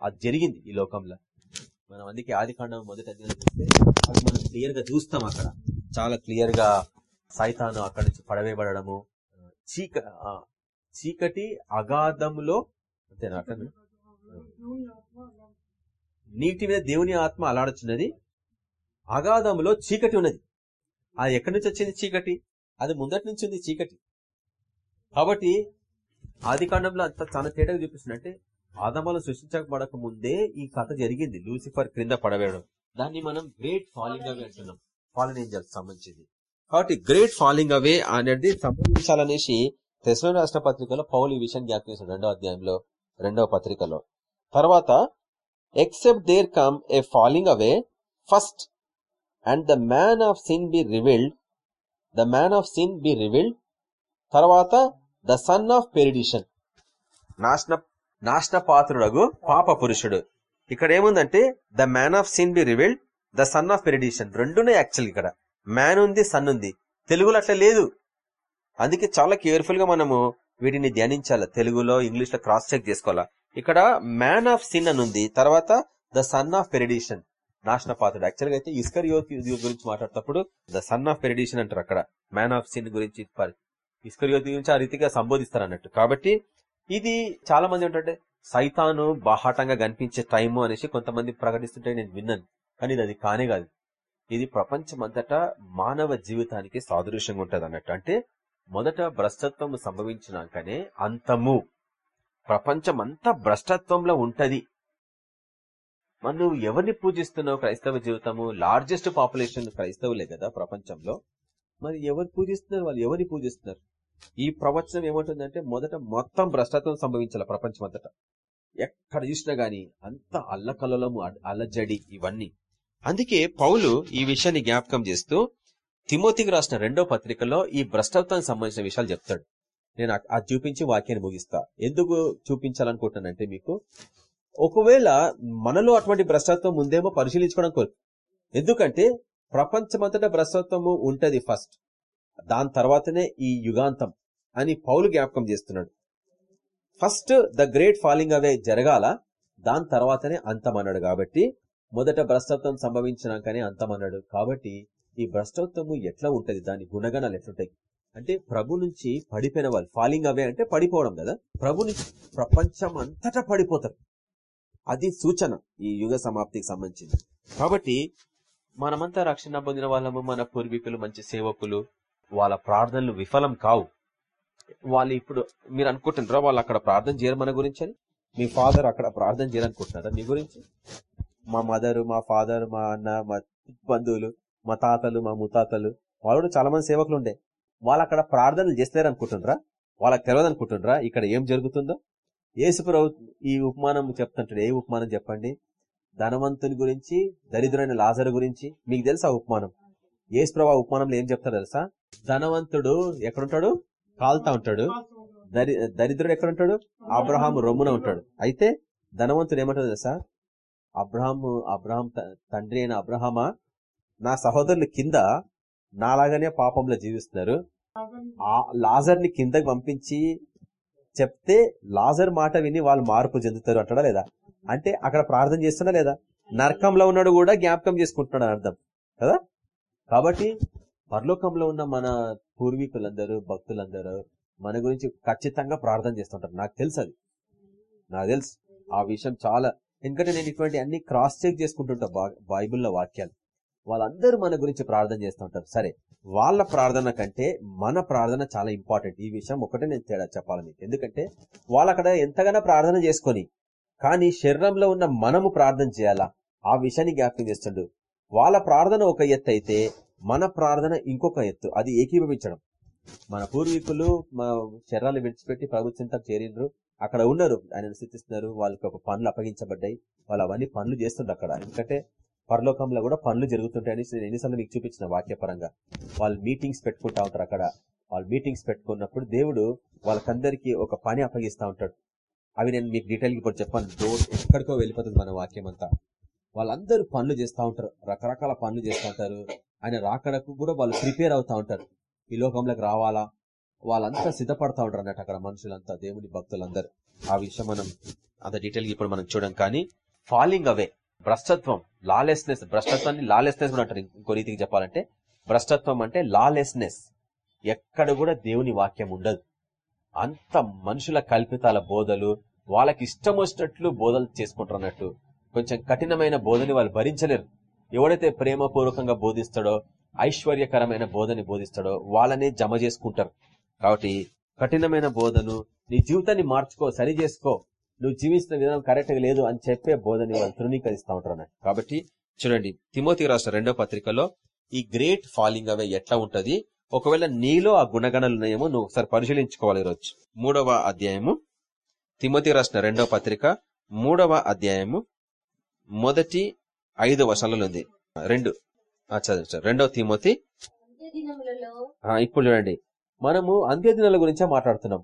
అది జరిగింది ఈ లోకంలో మనం అందుకే ఆది కాండం మొదటి అది మనం క్లియర్గా చూస్తాం అక్కడ చాలా క్లియర్గా సైతాను అక్కడి నుంచి పడవేయబడము చీక చీకటి అగాధములో అంతేనా అక్కడ నీటి మీద దేవుని ఆత్మ అలాడుచున్నది అగాధములో చీకటి ఉన్నది. అది ఎక్కడి నుంచి వచ్చింది చీకటి? అది ముందటి నుంచి ఉంది చీకటి. కాబట్టి ఆది కాండంలో అంత చాలా తేటగా చూపిస్తుందంటే ఆదమాలు సృష్టించబడక ముందే ఈ కథ జరిగింది లూసిఫర్ క్రింద పడవేయడం. దాన్ని మనం గ్రేట్ ఫాలింగ్ అవే అంటున్నాం. ఫాలన్ ఏంజల్స్ సంబంధించింది. కాబట్టి గ్రేట్ ఫాలింగ్ అవే అనేది సంబంధించాలనేసి తెసలో రాష్ట్ర పత్రికలో పౌలు ఈ విషయాన్ని జ్ఞాపకం చేశాడు రెండో అధ్యాయంలో రెండవ పత్రికలో. తర్వాత except there come a falling away first and the man of sin be revealed the man of sin be revealed తర్వాత ద సన్ ఆఫ్ పెరిడిషన్ నాశన నాశన పాత్రుడగు పాప పురుషుడు ఇక్కడ ఏముందంటే the man of sin be revealed the son of perdition రెండునే actual ఇక్కడ. Man ఉంది సన్ ఉంది. తెలుగులో అట్లా లేదు. అందుకే చాలా కేర్ఫుల్గా మనము వీటిని ధ్యానించాలా. తెలుగులో ఇంగ్లీష్లో క్రాస్ చెక్ చేసుకోవాలా? ఇక్కడ మ్యాన్ ఆఫ్ సిన్ అని ఉంది. తర్వాత ద సన్ ఆఫ్ పెరిడిషన్ నాశన పాత్రుడు యాక్చువల్గా అయితే ఇస్కర్ గురించి మాట్లాడేటప్పుడు ద సన్ ఆఫ్ పెరిడిషన్ అంటారు అక్కడ. మ్యాన్ ఆఫ్ సిన్ గురించి ఇస్కర్ గురించి ఆ రీతిగా సంబోధిస్తారు అన్నట్టు. కాబట్టి ఇది చాలా మంది ఏంటంటే సైతాను బాహాటంగా కనిపించే టైము అనేసి కొంతమంది ప్రకటిస్తుంటే నేను విన్నాను. కానీ ఇది అది కానే కాదు. ఇది ప్రపంచమంతటా మానవ జీవితానికి సాదృశ్యంగా ఉంటది అన్నట్టు అంటే మొదట భ్రష్టత్వం సంభవించినాకనే అంతము ప్రపంచమంతా భ్రష్టత్వంలో ఉంటది. మరి నువ్వు ఎవరిని పూజిస్తున్నావు క్రైస్తవ జీవితము? లార్జెస్ట్ పాపులేషన్ క్రైస్తవులే కదా ప్రపంచంలో. మరి ఎవరు పూజిస్తున్నారు? వాళ్ళు ఎవరిని పూజిస్తున్నారు? ఈ ప్రవచనం ఏమంటుందంటే మొదట మొత్తం భ్రష్టత్వం సంభవించాల ప్రపంచం అంతటా ఎక్కడ చూసినా గాని అంత అల్లకలలము అల్లజడి ఇవన్నీ. అందుకే పౌలు ఈ విషయాన్ని జ్ఞాపకం చేస్తూ తిమోతికి రాసిన రెండో పత్రికలో ఈ భ్రష్టత్వానికి సంబంధించిన విషయాలు చెప్తాడు. నేను ఆ- అది చూపించి వాక్యాన్ని ముగిస్తా. ఎందుకు చూపించాలనుకుంటున్నానంటే మీకు ఒకవేళ మనలో అటువంటి భ్రష్టత్వం ఉందేమో పరిశీలించుకోవడం కోరు ఎందుకంటే ప్రపంచమంతటా భ్రష్టత్వము ఉంటది ఫస్ట్. దాని తర్వాతనే ఈ యుగాంతం అని పౌలు జ్ఞాపకం చేస్తున్నాడు. First the great falling away జరగాల దాని తర్వాతనే అంతం అన్నాడు కాబట్టి మొదట భ్రష్టత్వం సంభవించినాకనే అంతం అన్నాడు కాబట్టి ఈ భ్రష్టత్వము ఎట్లా ఉంటది? దాని గుణగణాలు ఎట్లుంటాయి? అంటే ప్రభు నుంచి పడిపోయిన వాళ్ళు ఫాలింగ్ అవే అంటే పడిపోవడం కదా? ప్రభు నుంచి ప్రపంచం అంతటా పడిపోతారు. అది సూచన ఈ యుగ సమాప్తికి సంబంధించింది. కాబట్టి మనమంతా రక్షణ పొందిన వాళ్ళము మన పూర్వీకులు మంచి సేవకులు వాళ్ళ ప్రార్థనలు విఫలం కావు. వాళ్ళు ఇప్పుడు మీరు అనుకుంటున్నారా వాళ్ళు అక్కడ ప్రార్థన చేయరు మన గురించి అని? మీ ఫాదర్ అక్కడ ప్రార్థన చేయాలనుకుంటున్నారా మీ గురించి? మా మదరు మా ఫాదర్ మా అన్న మా బంధువులు మా తాతలు మా ముతాతలు వాళ్ళు కూడా చాలా మంది సేవకులు ఉండే. వాళ్ళు అక్కడ ప్రార్థనలు చేస్తలేరు అనుకుంటుండ్రా వాళ్ళకి తెలియదు అనుకుంటుండ్రా ఇక్కడ ఏం జరుగుతుందో? యేసుప్రభు ఈ ఉపమానం చెప్తుంటాడు. ఏ ఉపమానం చెప్పండి? ధనవంతుని గురించి దరిద్రైన లాజరు గురించి. మీకు తెలుసా ఉపమానం? యేసుప్రభు ఆ ఉపమానంలో ఏం చెప్తారు తెలుసా? ధనవంతుడు ఎక్కడుంటాడు? కాల్తా ఉంటాడు. దరి దరిద్రుడు ఎక్కడుంటాడు? అబ్రహాం రొమ్మున ఉంటాడు. అయితే ధనవంతుడు ఏమంటాడు తెలుసా? అబ్రహాము అబ్రహాం తండ్రి అయిన అబ్రహామా? నా సహోదరుల కింద నాలాగానే పాపంలో జీవిస్తున్నారు. ఆ లాజర్ని కిందకి పంపించి చెప్తే లాజర్ మాట విని వాళ్ళు మార్పు చెందుతారు అంటాడా లేదా? అంటే అక్కడ ప్రార్థన చేస్తున్నా లేదా? నరకంలో ఉన్నాడు కూడా జ్ఞాపకం చేసుకుంటున్నాడు అర్థం. కదా? కాబట్టి పరలోకంలో ఉన్న మన పూర్వీకులందరూ భక్తులందరూ మన గురించి ఖచ్చితంగా ప్రార్థన చేస్తుంటారు. నాకు తెలుసు అది. నాకు తెలుసు. ఆ విషయం చాలా. ఎందుకంటే నేను ఇటువంటి అన్ని క్రాస్ చెక్ చేసుకుంటుంటా బా- బైబిల్లో వాక్యాలు. వాళ్ళందరూ మన గురించి ప్రార్థన చేస్తుంటారు సరే వాళ్ళ ప్రార్థన కంటే మన ప్రార్థన చాలా ఇంపార్టెంట్. ఈ విషయం ఒకటే నేను తేడా చెప్పాలి మీకు. ఎందుకంటే వాళ్ళు అక్కడ ఎంతగానో ప్రార్థన చేసుకొని కానీ శరీరంలో ఉన్న మనము ప్రార్థన చేయాలా? ఆ విషయాన్ని జ్ఞాపకం చేస్తుండు. వాళ్ళ ప్రార్థన ఒక ఎత్తు అయితే మన ప్రార్థన ఇంకొక ఎత్తు. అది ఏకీభవించడం. మన పూర్వీకులు మా శరీరాలు విడిచిపెట్టి ప్రభుత్వంతో చింతకు చేరిండ్రు అక్కడ ఉన్నారు. ఆయన స్థితిస్తున్నారు. వాళ్ళకి ఒక పనులు అప్పగించబడ్డాయి. వాళ్ళు అవన్నీ పనులు చేస్తుండ్రు అక్కడ. ఎందుకంటే పరలోకంలో కూడా పనులు జరుగుతుంటాయని నేను ఎన్నిసార్లు మీకు చూపించిన వాక్యపరంగా. వాళ్ళు మీటింగ్స్ పెట్టుకుంటా ఉంటారు అక్కడ. వాళ్ళు మీటింగ్స్ పెట్టుకున్నప్పుడు దేవుడు వాళ్ళకందరికీ ఒక పని అప్పగిస్తూ ఉంటాడు. అవి నేను మీకు డీటెయిల్గా ఇప్పుడు చెప్పాను. డోర్ ఎక్కడికో వెళ్ళిపోతుంది మన వాక్యం అంతా. వాళ్ళందరూ పనులు చేస్తూ ఉంటారు. రకరకాల పనులు చేస్తూ ఉంటారు. ఆయన రాకడకు కూడా వాళ్ళు ప్రిపేర్ అవుతూ ఉంటారు. ఈ లోకంలోకి రావాలా? వాళ్ళంతా సిద్ధపడతా ఉంటారు అన్నట్టు అక్కడ మనుషులంతా దేవుని భక్తులందరూ. ఆ విషయం మనం అంత డీటెయిల్గా ఇప్పుడు మనం చూడం. కానీ ఫాలింగ్ అవే భ్రష్టత్వం లాలెస్నెస్ భ్రష్టత్వాన్ని లాలెస్నెస్ కూడా అంటారు. ఇంకో రీతికి చెప్పాలంటే భ్రష్టత్వం అంటే లాలెస్నెస్ ఎక్కడ కూడా దేవుని వాక్యం ఉండదు. అంత మనుషుల కల్పితాల బోధలు వాళ్ళకి ఇష్టం వచ్చినట్లు బోధలు చేసుకుంటారు అన్నట్టు. కొంచెం కఠినమైన బోధని వాళ్ళు భరించలేరు. ఎవడైతే ప్రేమపూర్వకంగా బోధిస్తాడో ఐశ్వర్యకరమైన బోధని బోధిస్తాడో వాళ్ళనే జమ చేసుకుంటారు. కాబట్టి కఠినమైన బోధను నీ జీవితాన్ని మార్చుకో సరి చేసుకో. నువ్వు జీవిస్తున్న విధానం కరెక్ట్గా లేదు అని చెప్పే బోధని వాళ్ళు తృణీకరిస్తా ఉంటారు అన్నట్టు. కాబట్టి చూడండి తిమోతి రాష్ట్ర రెండో పత్రికలో ఈ గ్రేట్ ఫాలింగ్ అవే ఎట్లా ఉంటది? ఒకవేళ నీలో ఆ గుణగణాలు ఉన్నాయేమో నువ్వు ఒకసారి పరిశీలించుకోవాలి ఈరోజు. మూడవ అధ్యాయము తిమోతి రాసిన రెండవ పత్రిక మూడవ అధ్యాయము మొదటి ఐదు వర్షాలలో ఉంది. రెండు. రెండవ తిమోతి. ఇప్పుడు చూడండి. మనము అంత్య దినాల గురించే మాట్లాడుతున్నాం.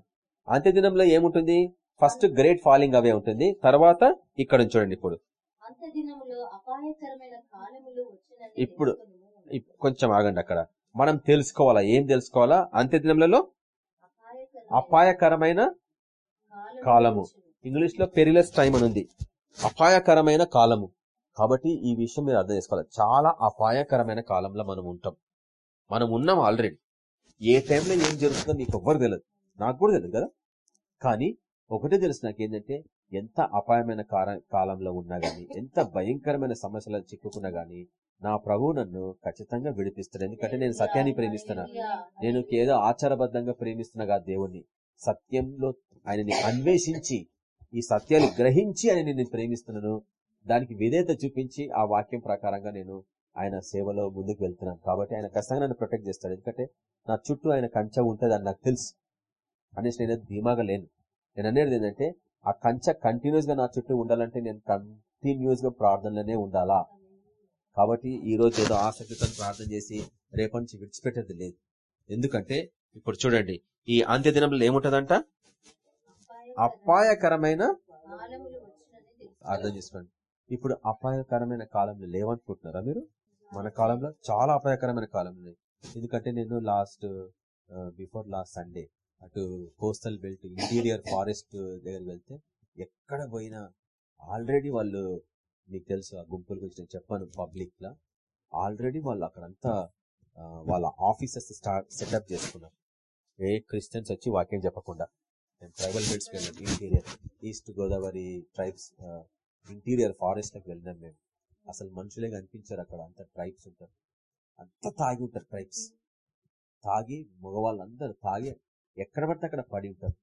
అంత్య దినంలో ఏముంటుంది? ఫస్ట్ గ్రేట్ ఫాలింగ్ అవే ఉంటుంది. తర్వాత ఇక్కడ చూడండి ఇప్పుడు. ఇప్పుడు- కొంచెం ఆగండి అక్కడ. మనం తెలుసుకోవాలా? ఏం తెలుసుకోవాలా? అంత్య దినములలో అపాయకరమైన కాలము. ఇంగ్లీష్లో పెరిలస్ టైం అని ఉంది. అపాయకరమైన కాలము. కాబట్టి ఈ విషయం మీరు అర్థం చేసుకోవాలి. చాలా అపాయకరమైన కాలంలో మనం ఉంటాం. మనం ఉన్నాం ఆల్రెడీ ఏ టైంలో ఏం జరుగుతుందో నీకు ఎవ్వరు తెలియదు నాకు కూడా తెలియదు కదా. కానీ ఒకటే తెలుసు నాకు ఏంటంటే ఎంత అపాయమైన కార- కాలంలో ఉన్నా గానీ ఎంత భయంకరమైన సమస్యలు చిక్కుకున్నా గానీ నా ప్రభువు నన్ను ఖచ్చితంగా విడిపిస్తాడు. ఎందుకంటే నేను సత్యాన్ని ప్రేమిస్తున్నా. నేను ఏదో ఆచారబద్ధంగా ప్రేమిస్తున్నా దేవుణ్ణి. సత్యంలో ఆయనని అన్వేషించి ఈ సత్యాలు గ్రహించి ఆయన నేను ప్రేమిస్తున్నాను. దానికి విధేయత చూపించి ఆ వాక్యం ప్రకారంగా నేను ఆయన సేవలో ముందుకు వెళ్తున్నాను. కాబట్టి ఆయన ఖచ్చితంగా నన్ను ప్రొటెక్ట్ చేస్తాడు. ఎందుకంటే నా చుట్టూ ఆయన కంచె ఉంటుంది అని నాకు తెలుసు. అనేసి నేను ధీమాగా లేను. నేను అనేది ఏంటంటే ఆ కంచె కంటిన్యూస్గా నా చుట్టూ ఉండాలంటే నేను కంటిన్యూస్గా ప్రార్థనలోనే ఉండాలా? కాబట్టి ఈ రోజు ఏదో ఆసక్తితో ప్రార్థన చేసి రేపటి నుంచి విడిచిపెట్టేది లేదు. ఎందుకంటే ఇప్పుడు చూడండి ఈ అంత్య దినంలో ఏముంటదంట? అపాయకరమైన అర్థం చేసుకోండి. ఇప్పుడు అపాయకరమైన కాలంలో లేవనుకుంటున్నారా మీరు? మన కాలంలో చాలా అపాయకరమైన కాలం ఎందుకంటే నేను లాస్ట్ బిఫోర్ లాస్ట్ సండే అటు కోస్టల్ బెల్ట్ ఇంటీరియర్ ఫారెస్ట్ దగ్గర వెళ్తే ఎక్కడ పోయినా ఆల్రెడీ వాళ్ళు మీకు తెలుసు ఆ గుంపుల గురించి నేను చెప్పాను పబ్లిక్ లా ఆల్రెడీ వాళ్ళు అక్కడంతా వాళ్ళ ఆఫీసెస్ స్టార్ట్ సెటప్ చేసుకున్నారు. ఏ క్రిస్టియన్స్ వచ్చి వాక్యం చెప్పకుండా. నేను ట్రైబల్ బెల్ట్స్కి వెళ్ళాను interior east Godavari tribes interior ఫారెస్ట్లకు వెళ్ళినాం మేము. అసలు మనుషులే కనిపించారు అక్కడ అంత ట్రైబ్స్ ఉంటారు. అంత తాగి ఉంటారు ట్రైబ్స్. తాగి మగవాళ్ళందరూ తాగి ఎక్కడ పడితే అక్కడ పడి ఉంటారు.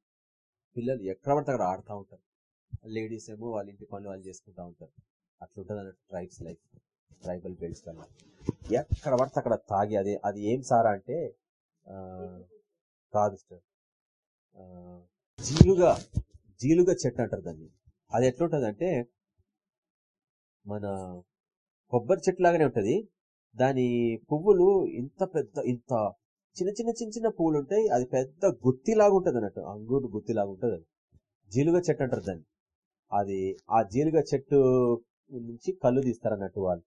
పిల్లలు ఎక్కడ పడితే అక్కడ ఆడుతూ ఉంటారు. లేడీస్ ఏమో వాళ్ళ ఇంటి పనులు వాళ్ళు చేసుకుంటా ఉంటారు. అట్లుంటది అన్నట్టు ట్రైబ్స్ లైఫ్ ట్రైబల్ బెల్ట్స్ కన్నా ఎక్కడ పడితే అక్కడ తాగి అది అది ఏం సారా అంటే కాదు సార్ జీలుగా జీలుగా చెట్టు అంటారు దాన్ని. అది ఎట్లుంటుంది అంటే మన కొబ్బరి చెట్టు లాగానే ఉంటుంది. దాని పువ్వులు ఇంత పెద్ద ఇంత చిన్న చిన్న చిన్న చిన్న పూలు ఉంటాయి అది పెద్ద గుత్తిలాగా ఉంటది అన్నట్టు. అంగూరు గుత్తిలాగా ఉంటది అది. జీలుగ చెట్టు అంటారు దాన్ని. అది ఆ జీలుగ చెట్టు నుంచి కళ్ళు తీస్తారు అన్నట్టు వాళ్ళు.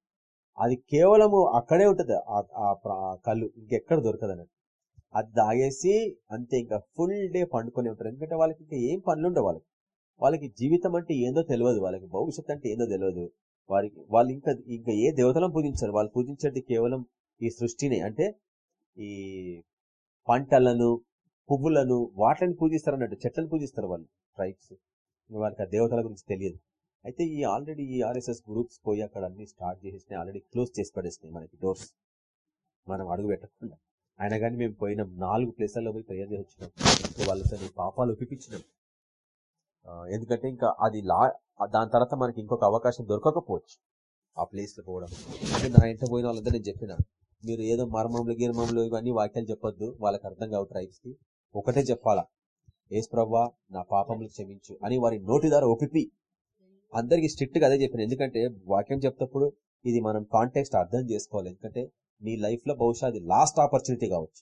అది కేవలము అక్కడే ఉంటది. ఆ- కళ్ళు. ఇంకెక్కడ దొరకదు అన్నట్టు. అది తాగేసి అంతే ఇంకా ఫుల్ డే పండుకొని ఉంటారు. ఎందుకంటే వాళ్ళకి ఇంకా ఏం పనులు ఉండవు వాళ్ళకి. వాళ్ళకి జీవితం అంటే ఏందో తెలియదు వాళ్ళకి భవిష్యత్తు అంటే ఏందో తెలియదు వారికి వాళ్ళు ఇంకా ఇంకా ఏ దేవతలను పూజించారు. వాళ్ళు పూజించేది కేవలం ఈ సృష్టిని. అంటే ఈ పంటలను పువ్వులను వాటిని పూజిస్తారు అన్నట్టు చెట్లను పూజిస్తారు వాళ్ళు ట్రైబ్స్ వాళ్ళకి ఆ దేవతల గురించి తెలియదు. అయితే ఈ ఆల్రెడీ ఈ ఆర్ఎస్ఎస్ గ్రూప్స్ పోయి అక్కడ అన్ని స్టార్ట్ చేసేసినాయి ఆల్రెడీ క్లోజ్ చేసి పడేసినాయి మనకి డోర్స్ మనం అడుగు పెట్టకుండా. అయినా కానీ మేము పోయినాం నాలుగు ప్లేసుల్లో పోయి ప్రేయర్ చేసి వచ్చినాం వాళ్ళతో పాపాలు ఒప్పించినాం ఎందుకంటే ఇంకా అది లా దాని తర్వాత మనకి ఇంకొక అవకాశం దొరకకపోవచ్చు. ఆ ప్లేస్లో పోవడం. నా ఇంట పోయిన వాళ్ళంతా నేను చెప్పిన మీరు ఏదో మర్మంలో గీర్మంలో ఇవన్నీ వాక్యాలు చెప్పొద్దు. వాళ్ళకి అర్థం కావు ట్రైబ్స్ ఒకటే చెప్పాలా. ఏసు ప్రవ్వా నా పాపములు క్షమించు అని వారి నోటి ద్వారా ఒప్పిపి. అందరికి స్ట్రిక్ట్గా అదే చెప్పిన. ఎందుకంటే వాక్యం చెప్తప్పుడు ఇది మనం కాంటెక్స్ట్ అర్థం చేసుకోవాలి. ఎందుకంటే నీ లైఫ్లో బహుశా అది లాస్ట్ ఆపర్చునిటీ కావచ్చు.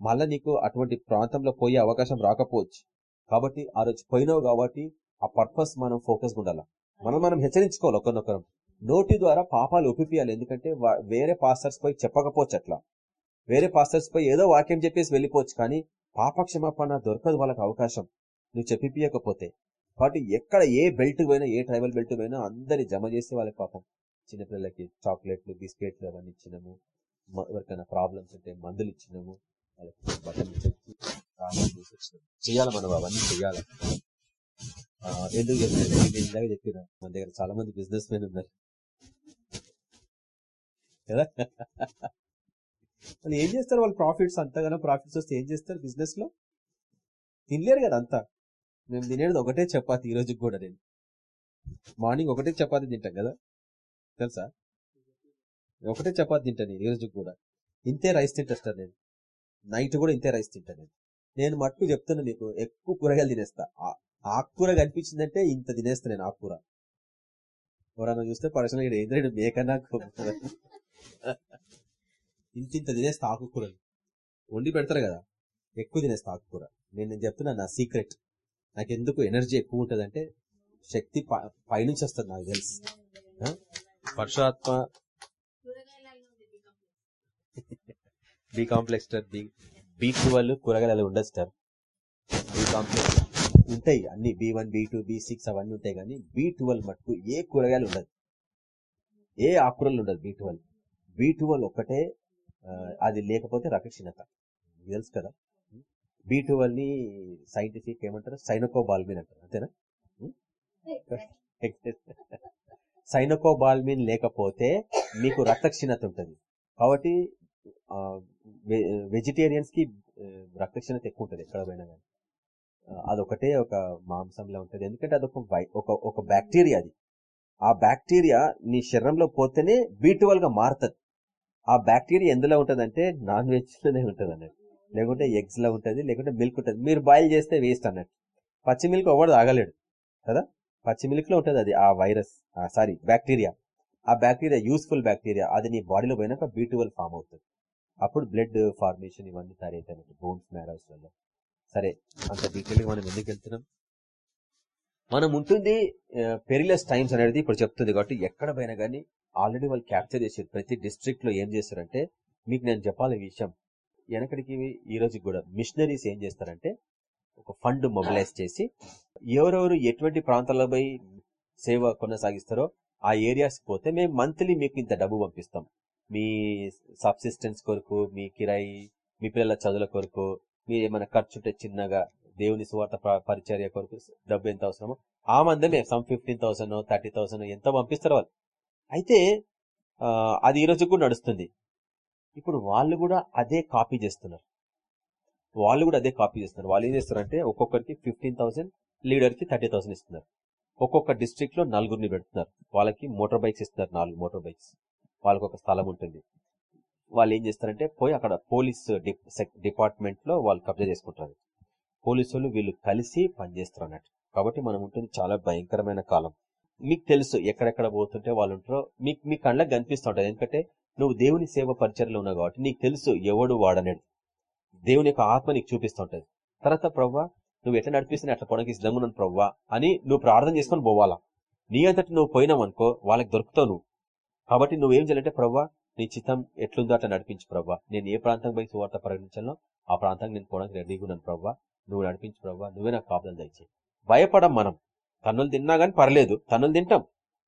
మళ్ళీ నీకు అటువంటి ప్రాంతంలో పోయే అవకాశం రాకపోవచ్చు. కాబట్టి ఆ రోజు పోయినావు కాబట్టి ఆ పర్పస్ మనం ఫోకస్ ఉండాలి. మనం మనం హెచ్చరించుకోవాలి ఒకరినొకరం. నోటి ద్వారా పాపాలు ఒప్పిపియాలి ఎందుకంటే వేరే పాస్టర్స్ పై చెప్పకపోవచ్చు అట్లా. వేరే పాస్టర్స్ పై ఏదో వాక్యం చెప్పేసి వెళ్ళిపోవచ్చు. కానీ పాప క్షమాపణ దొరకదు వాళ్ళకి అవకాశం. నువ్వు చెప్పిపియకపోతే కాబట్టి ఎక్కడ ఏ బెల్ట్ పోయినా ఏ ట్రైబల్ బెల్ట్ పోయినా అందరి జమ చేసి వాళ్ళకి పాపం. చిన్నపిల్లలకి చాక్లెట్లు బిస్కెట్లు అవన్నీ ఇచ్చినాము. ఎవరికైనా ప్రాబ్లమ్స్ ఉంటే మందులు ఇచ్చినాము. వాళ్ళకి బట్టలు ఇచ్చి చేయాలి చెయ్యాలి మనం అవన్నీ చెయ్యాలి ఎందుకు చెప్తున్నా నేను ఇందాక చెప్పిన. మన దగ్గర చాలా మంది బిజినెస్ మెన్ ఉన్నారు. కదా? వాళ్ళు ఏం చేస్తారు? వాళ్ళు ప్రాఫిట్స్ అంతగానో ప్రాఫిట్స్ వస్తే ఏం చేస్తారు బిజినెస్లో తినలేరు కదా అంతా. మేము తినేది ఒకటే చపాతి ఈ రోజుకి కూడా నేను. మార్నింగ్ ఒకటే చపాతి తింటాం కదా? తెలుసా? ఒకటే చపాతి తింటాను నేను ఈ రోజుకి కూడా. ఇంతే రైస్ తింటేస్తాను నేను. నైట్ కూడా ఇంతే రైస్ తింటాను నేను. నేను మట్టుకు చెప్తున్నా నీకు ఎక్కువ కూరగాయలు తినేస్తా. ఆ- ఆకుకూర కనిపించిందంటే ఇంత తినేస్తా నేను ఆకుకూర. ఎవరన్నా చూస్తే పర్సనల్ ఇక్కడ ఏంటంటే మేకన్నా ఇంత ఇంత తినేస్తా ఆకుకూరలు వండి పెడతారు కదా. ఎక్కువ తినేస్తా ఆకుకూర నేను నేను చెప్తున్నా నా సీక్రెట్ నాకు ఎందుకు ఎనర్జీ ఎక్కువ ఉంటదంటే శక్తి ప- పైనుంచి వస్తుంది నాకు తెలుసు? పరశురాత్మ B complex sir B B twelve కూరగాయలు ఉండదు సార్ బి కాంప్లెక్స్. ఉంటాయి అన్ని B one B two B six అవన్నీ ఉంటాయి కానీ బి ట్వెల్వ్ మటుకు ఏ కూరగాయలు ఉండదు. ఏ ఆకుకూరలు ఉండదు బి ట్వెల్వ్. బి ట్వెల్వ్ ఒక్కటే అది లేకపోతే రక్షణత మీకు తెలుసు కదా? బి ట్వెల్వ్ని సైంటిఫిక్ ఏమంటారు? సైనకోబాల్మిన్ అంటారు. అంతేనా? సైనకోబాల్మిన్ లేకపోతే మీకు రక్తక్షీణత ఉంటుంది. కాబట్టి వెజిటేరియన్స్కి రక్తక్షీణత ఎక్కువ ఉంటుంది ఎక్కడ పోయినా కానీ అదొకటే ఒక మాంసంలో ఉంటది. ఎందుకంటే అదొక ఒక ఒక బ్యాక్టీరియా అది. ఆ బ్యాక్టీరియా నీ శరీరంలో పోతేనే బీటువల్గా మారుతుంది. ఆ బ్యాక్టీరియా ఎందులో ఉంటదంటే నాన్ వెజ్లోనే ఉంటది అన్నట్టు లేకుంటే ఎగ్స్లో లేకుంటే మిల్క్ ఉంటుంది. మీరు బాయిల్ చేస్తే వేస్ట్ అన్నట్టు. పచ్చి మిల్క్ ఎవడు తాగలేడు కదా? పచ్చి మిల్క్లో అది ఆ వైరస్ సారీ బ్యాక్టీరియా. ఆ బ్యాక్టీరియా యూస్ఫుల్ బ్యాక్టీరియా అది నీ బాడీలో పోయినాక బీటువల్ ఫామ్ అవుతుంది. అప్పుడు బ్లడ్ ఫార్మేషన్ ఇవన్నీ తయారైతే బోన్స్ మ్యారోస్ వల్ల సరే అంత డీటెయిల్గా మనం ఎందుకు వెళ్తున్నాం? మనం ఉంటుంది పెరిలస్ టైమ్స్ అనేది ఇప్పుడు చెప్తుంది కాబట్టి ఎక్కడ పోయినా కానీ ఆల్రెడీ వాళ్ళు క్యాప్చర్ చేసారు ప్రతి డిస్ట్రిక్ట్లో ఏం చేస్తారంటే మీకు నేను చెప్పాలి విషయం. వెనకడికి ఈ రోజు కూడా మిషనరీస్ ఏం చేస్తారంటే ఒక ఫండ్ మొబిలైజ్ చేసి ఎవరెవరు ఎటువంటి ప్రాంతాలపై సేవ కొనసాగిస్తారో ఆ ఏరియాస్ పోతే మేము మంత్లీ మీకు ఇంత డబ్బు పంపిస్తాం. మీ సబ్సిస్టెన్స్ కొరకు మీ కిరాయి మీ పిల్లల చదువుల కొరకు మీరు ఏమైనా ఖర్చు ఉంటే చిన్నగా దేవుని సువార్త పరిచర్య కొరకు డబ్బు ఎంత అవసరమో ఆ మందమే some fifteen thousand thirty thousand ఎంత పంపిస్తారు వాళ్ళు. అయితే అది ఈరోజు కూడా నడుస్తుంది. ఇప్పుడు వాళ్ళు కూడా అదే కాపీ చేస్తున్నారు. వాళ్ళు కూడా అదే కాపీ చేస్తున్నారు. వాళ్ళు ఏం చేస్తారంటే ఒక్కొక్కరికి ఫిఫ్టీన్ థౌసండ్ లీడర్కి థర్టీ థౌసండ్ ఇస్తున్నారు. ఒక్కొక్క డిస్ట్రిక్ట్లో నలుగురిని పెడుతున్నారు. వాళ్ళకి మోటార్ బైక్స్ ఇస్తున్నారు నాలుగు మోటార్ బైక్స్. వాళ్ళకి ఒక స్థలం ఉంటుంది. వాళ్ళు ఏం చేస్తారంటే పోయి అక్కడ పోలీస్ డిపార్ట్మెంట్లో వాళ్ళు కబ్జా చేసుకుంటారు. పోలీసులు వీళ్ళు కలిసి పనిచేస్తారు అన్నట్టు. కాబట్టి మనం ఉంటుంది చాలా భయంకరమైన కాలం. మీకు తెలుసు ఎక్కడెక్కడ పోతుంటే వాళ్ళు ఉంటారో. మీకు మీ కళ్ళకి కనిపిస్తుంటది. ఎందుకంటే నువ్వు దేవుని సేవ పరిచయలో ఉన్నావు కాబట్టి నీకు తెలుసు ఎవడు వాడనేది. దేవుని యొక్క ఆత్మ నీకు చూపిస్తుంటది. తర్వాత ప్రవ్వా నువ్వు ఎట్లా నడిపిస్తే అట్లా కొనకి సిద్ధంగా ఉన్నాను ప్రవ్వా అని నువ్వు ప్రార్థన చేసుకొని పోవాలా. నీ అంతటి నువ్వు పోయినావు అనుకో వాళ్ళకి దొరుకుతావు నువ్వు. కాబట్టి నువ్వేం చేయాలంటే ప్రవ్వా నీ చిత్తం ఎట్లుందో అట్లా నడిపించు ప్రవ్వా. నేను ఏ ప్రాంతం పోయి సువార్త ప్రకటించాలో ఆ ప్రాంతానికి నేను పోవడానికి రెడీగా ఉన్నాను ప్రవ్వా. నువ్వు నడిపించు ప్రవ్వా. నువ్వే నాకు కాపుదలు దయచేయి. భయపడం మనం. తన్నులు తిన్నా గానీ పర్లేదు. తన్నులు తింటాం.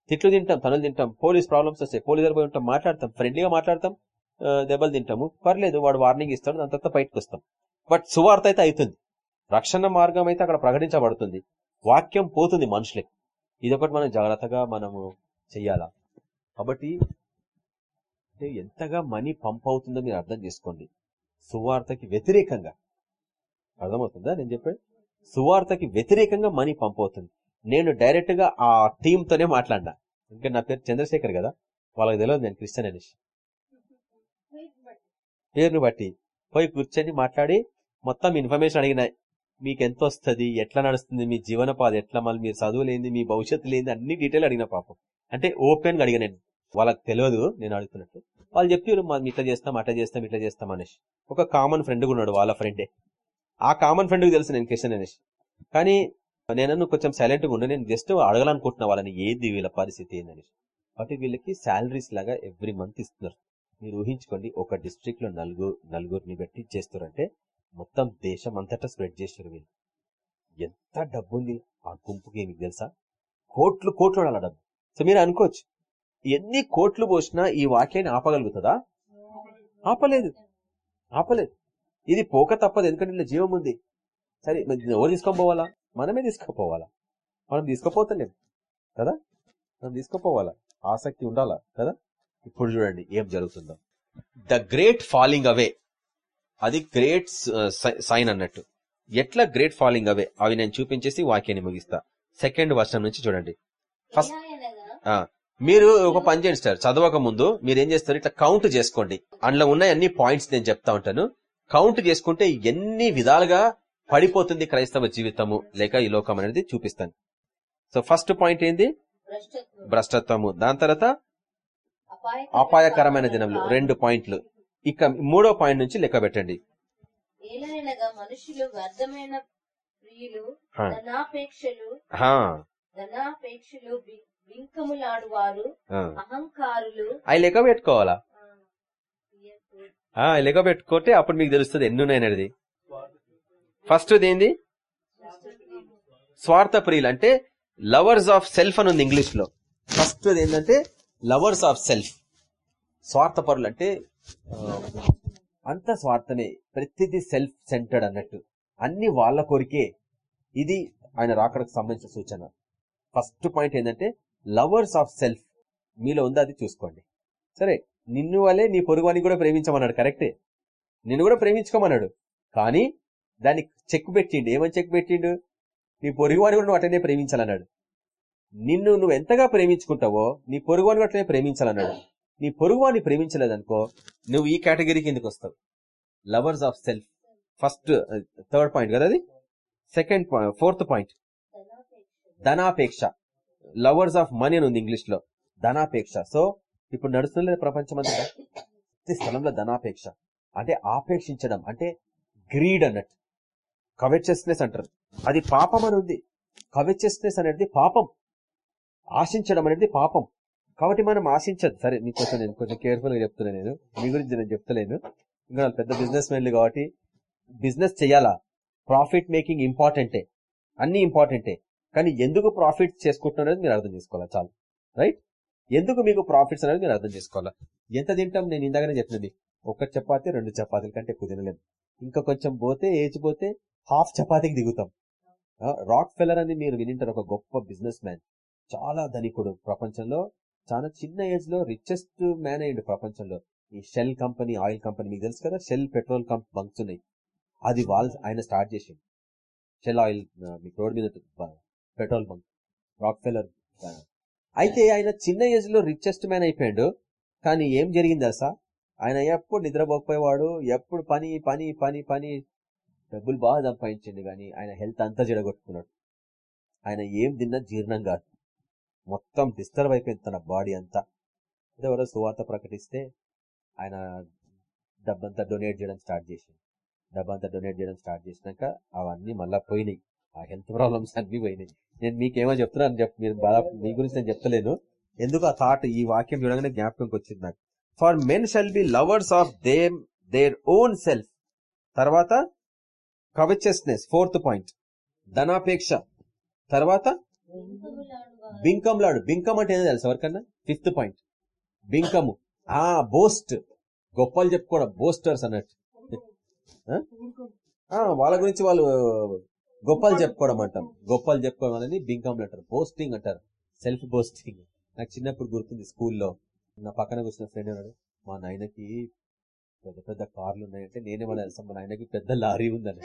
తిట్లు తింటాం. తన్నులు తింటాం. పోలీస్ ప్రాబ్లమ్స్ వస్తాయి. పోలీస్ పోయి ఉంటాం మాట్లాడతాం. ఫ్రెండ్లీగా మాట్లాడతాం. దెబ్బలు తింటాము. పర్లేదు. వాడు వార్నింగ్ ఇస్తాడు. దాని తర్వాత బయటకు వస్తాం. బట్ సువార్త అయితే అవుతుంది. రక్షణ మార్గం అయితే అక్కడ ప్రకటించబడుతుంది. వాక్యం పోతుంది మనుషులకి. ఇదొకటి మనం జాగ్రత్తగా మనము చెయ్యాలా? కాబట్టి అంటే ఎంతగా మనీ పంప్ అవుతుందో మీరు అర్థం చేసుకోండి. సువార్తకి వ్యతిరేకంగా. అర్థమవుతుందా నేను చెప్పాడు సువార్తకి వ్యతిరేకంగా మనీ పంప్ అవుతుంది. నేను డైరెక్ట్గా ఆ టీమ్ తోనే మాట్లాడినా. ఇంకా నా పేరు చంద్రశేఖర్ కదా. వాళ్ళకి తెలియదు నేను క్రిస్టియన్ అనేసి. పేరును బట్టి. పోయి కూర్చొని మాట్లాడి మొత్తం ఇన్ఫర్మేషన్ అడిగిన. మీకు ఎంత వస్తుంది? ఎట్లా నడుస్తుంది? మీ జీవనోపాధి ఎట్లా? మళ్ళీ మీరు చదువులేంది? మీ భవిష్యత్తు లేని అన్ని డీటెయిల్ అడిగిన పాపం. అంటే ఓపెన్గా అడిగా నేను. వాళ్ళకి తెలియదు నేను అడుగుతున్నట్టు. వాళ్ళు చెప్పారు ఇట్లా చేస్తాం అట్లా చేస్తాం ఇట్లా చేస్తాం అనేసి. ఒక కామన్ ఫ్రెండ్ ఉన్నాడు వాళ్ళ ఫ్రెండే ఆ కామన్ ఫ్రెండ్కి తెలుసు నేను క్రిస్టియన్ అనేసి. కానీ నేను కొంచెం సైలెంట్గా ఉండి నేను జస్ట్ అడగాలనుకుంటున్నా వాళ్ళని ఏది వీళ్ళ పరిస్థితి ఏందని. కాబట్టి వీళ్ళకి శాలరీస్ లాగా ఎవ్రీ మంత్ ఇస్తున్నారు. మీరు ఊహించుకోండి ఒక డిస్ట్రిక్ట్లో నలుగురు నలుగురిని పెట్టి చేస్తారంటే మొత్తం దేశం అంతటా స్ప్రెడ్ చేస్తారు వీళ్ళు. ఎంత డబ్బు ఉంది ఆ గుంపుకి మీకు తెలుసా? కోట్లు కోట్లు ఉండాలి డబ్బు. సో మీరు అనుకోవచ్చు ఎన్ని కోట్లు పోసినా ఈ వాక్యాన్ని ఆపగలుగుతుందా? ఆపలేదు. ఆపలేదు. ఇది పోక తప్పదు ఎందుకంటే ఇలా జీవం ఉంది. సరే ఎవరు తీసుకొని పోవాలా? మనమే తీసుకుపోవాలా? మనం తీసుకుపోతలేం కదా? మనం తీసుకుపోవాలా? ఆసక్తి ఉండాలా కదా? ఇప్పుడు చూడండి ఏం జరుగుతుందో. The great falling away. అది గ్రేట్ సైన్ అన్నట్టు. ఎట్లా గ్రేట్ ఫాలింగ్ అవే? అవి నేను చూపించేసి వాక్యాన్ని ముగిస్తా. సెకండ్ వర్షం నుంచి చూడండి. ఫస్ట్ మీరు ఒక పని చేయండి సార్. చదవక ముందు మీరు ఏం చేస్తారు? ఇట్లా కౌంట్ చేసుకోండి. అందులో ఉన్న అన్ని పాయింట్స్ నేను చెప్తా ఉంటాను. కౌంట్ చేసుకుంటే ఎన్ని విధాలుగా పడిపోతుంది క్రైస్తవ జీవితము లేక ఈ లోకం అనేది చూపిస్తాను. సో ఫస్ట్ పాయింట్ ఏంది? భ్రష్టత్వం భ్రష్టత్వము. దాని తర్వాత అపాయకరమైన దినములు. రెండు పాయింట్లు. ఇక మూడో పాయింట్ నుంచి లెక్క పెట్టండి. అవి లెక్క పెట్టుకోవాలా? లెక్క పెట్టుకుంటే అప్పుడు మీకు తెలుస్తుంది ఎన్ని ఉన్నాయనేది ఫస్ట్ ఏంది స్వార్థ ప్రియులు అంటే లవర్స్ ఆఫ్ సెల్ఫ్ అని ఉంది ఇంగ్లీష్లో ఫస్ట్ ఏంటంటే లవర్స్ ఆఫ్ సెల్ఫ్. స్వార్థపరులు అంటే అంత స్వార్థమే. ప్రతిదీ సెల్ఫ్ సెంటర్డ్ అన్నట్టు. అన్ని వాళ్ళ కొరికే. ఇది ఆయన రాకడకు సంబంధించిన సూచన. ఫస్ట్ పాయింట్ ఏంటంటే లవర్స్ ఆఫ్ సెల్ఫ్. మీలో ఉందా అది చూసుకోండి. సరే నిన్ను వల్లే నీ పొరుగువాని కూడా ప్రేమించమన్నాడు. కరెక్టే. నిన్ను కూడా ప్రేమించుకోమన్నాడు. కానీ దానికి చెక్ పెట్టిండు. ఏమని చెక్ పెట్టిండు? నీ పొరుగువాని కూడా నువ్వు అట్లనే ప్రేమించాలన్నాడు. నిన్ను నువ్వు ఎంతగా ప్రేమించుకుంటావో నీ పొరుగువాని కూడా అట్లనే ప్రేమించాలన్నాడు. నీ పొరుగువాని ప్రేమించలేదనుకో నువ్వు ఈ కేటగిరీ కిందకి వస్తావు? Lovers of self. First third point కదా అది? Second fourth point. ధనాపేక్ష. లవర్స్ ఆఫ్ మనీ అని ఉంది ఇంగ్లీష్లో ధనాపేక్ష. సో ఇప్పుడు నడుస్తున్న ప్రపంచం అంతా ప్రతి స్థలంలో ధనాపేక్ష. అంటే ఆపేక్షించడం. అంటే గ్రీడ్ అన్నట్టు. కవెచెస్నెస్ అంటారు. అది పాపం అని ఉంది కవెచెస్నెస్ అనేది పాపం. ఆశించడం అనేది పాపం. కాబట్టి మనం ఆశించదు. సరే నీకు నేను కొంచెం కేర్ఫుల్గా చెప్తున్నా నేను. మీ గురించి నేను చెప్తలేను. ఇంకా పెద్ద బిజినెస్ మెన్లు కాబట్టి బిజినెస్ చేయాలా? ప్రాఫిట్ మేకింగ్ ఇంపార్టెంటే అన్ని ఇంపార్టెంటే కానీ ఎందుకు ప్రాఫిట్ చేసుకుంటున్నది అనేది మీరు అర్థం చేసుకోవాలా? చాలు. రైట్ ఎందుకు మీకు ప్రాఫిట్స్ అనేది మీరు అర్థం చేసుకోవాలా? ఎంత తింటాం? నేను ఇందాకనే చెప్పినది. ఒక చపాతి రెండు చపాతీల కంటే ఎక్కువ తినలేము ఇంకా కొంచెం పోతే ఏజ్ పోతే హాఫ్ చపాతీకి దిగుతాం. రాక్ ఫెల్లర్ అని మీరు వినింటారు ఒక గొప్ప బిజినెస్ మ్యాన్. చాలా ధనికుడు ప్రపంచంలో. చాలా చిన్న ఏజ్లో రిచెస్ట్ మ్యాన్ అయ్యిండు ప్రపంచంలో. ఈ షెల్ కంపెనీ ఆయిల్ కంపెనీ మీకు తెలుసు కదా? షెల్ పెట్రోల్ కంప్ బంక్స్ ఉన్నాయి. అది వాళ్ళు ఆయన స్టార్ట్ చేసిండు. షెల్ ఆయిల్ మీకు రోడ్ మీద పెట్రోల్ బంక్ రాక్ ఫెల్లర్ అయితే ఆయన చిన్న ఏజ్లో రిచెస్ట్ మ్యాన్ అయిపోయాడు. కానీ ఏం జరిగింది అసా ఆయన ఎప్పుడు నిద్రపోకపోయేవాడు ఎప్పుడు పని పని పని పని డబ్బులు బాగా సంపాదించండి కానీ ఆయన హెల్త్ అంతా జడగొట్టుకున్నాడు ఆయన ఏం తిన్నా జీర్ణం కాదు. మొత్తం డిస్టర్బ్ అయిపోయింది తన బాడీ అంతా. ఎవరో సువార్త ప్రకటిస్తే ఆయన డబ్బంతా డొనేట్ చేయడం స్టార్ట్ చేసింది. డబ్బంతా డొనేట్ చేయడం స్టార్ట్ చేసినాక అవన్నీ మళ్ళీ పోయినాయి. ఆ హెల్త్ ప్రాబ్లమ్స్ అన్నీ పోయినాయి. నేను మీకేమో చెప్తున్నాను చెప్ మీరు బాగా మీ గురించి నేను చెప్తలేను. ఎందుకు ఆ థాట్ ఈ వాక్యం చూడగానే జ్ఞాపకంకి వచ్చింది నాకు. For men shall be lovers of them their own self తర్వాత కవచెస్నెస్ ఫోర్త్ పాయింట్ ధనాపేక్ష. తర్వాత బింకంలాడు. బింకం అంటే ఏదో తెలుసు ఎవరికన్నా? ఫిఫ్త్ పాయింట్ బింకము. ఆ బోస్ట్. గొప్పలు చెప్పుకోవడం బోస్టర్స్ అన్నట్టు. వాళ్ళ గురించి వాళ్ళు గొప్పలు చెప్పుకోవడం అంటాం. గొప్పలు చెప్పుకోవడం అనేది బింకం అంటారు. బోస్టింగ్ అంటారు. Self boasting. నాకు చిన్నప్పుడు గుర్తుంది స్కూల్లో. నా పక్కన కూర్చున్న ఫ్రెండ్ ఉన్నాడు. మా నాయనకి పెద్ద పెద్ద కార్లు ఉన్నాయంటే నేనే మన మా నాయనకి పెద్ద లారీ ఉందని.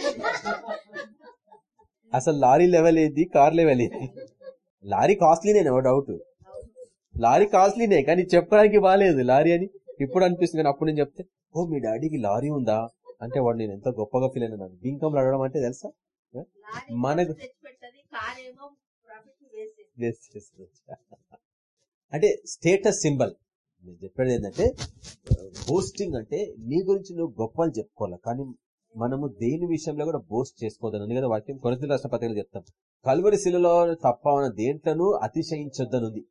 అసలు లారీ లెవెల్ ఏంది? కార్ లెవెల్ ఏంది? లారీ కాస్ట్లీనే నో డౌట్ లారీ కాస్ట్లీనే కానీ చెప్పడానికి బాగాలేదు లారీ అని. ఇప్పుడు అనిపిస్తుంది కానీ అప్పుడు నేను చెప్తే ఓ మీ డాడీకి లారీ ఉందా? అంటే వాడు నేను ఎంత గొప్పగా ఫీల్ అయినా బింకంలో అడగడం అంటే తెలుసా? మనకు-. అంటే స్టేటస్ సింబల్ నేను చెప్పేది ఏంటంటే బోస్టింగ్ అంటే నీ గురించి నువ్వు గొప్పలు చెప్పుకోవాలి? కానీ మనము దేని విషయంలో కూడా బోస్ట్ చేసుకోవద్దని. ఉంది కదా వాక్యం కొరత రాష్ట్ర పత్రికలు చెప్తాం. కలువరి శిలలో తప్ప మన దేంట్లను అతిశయించొద్దనుంది.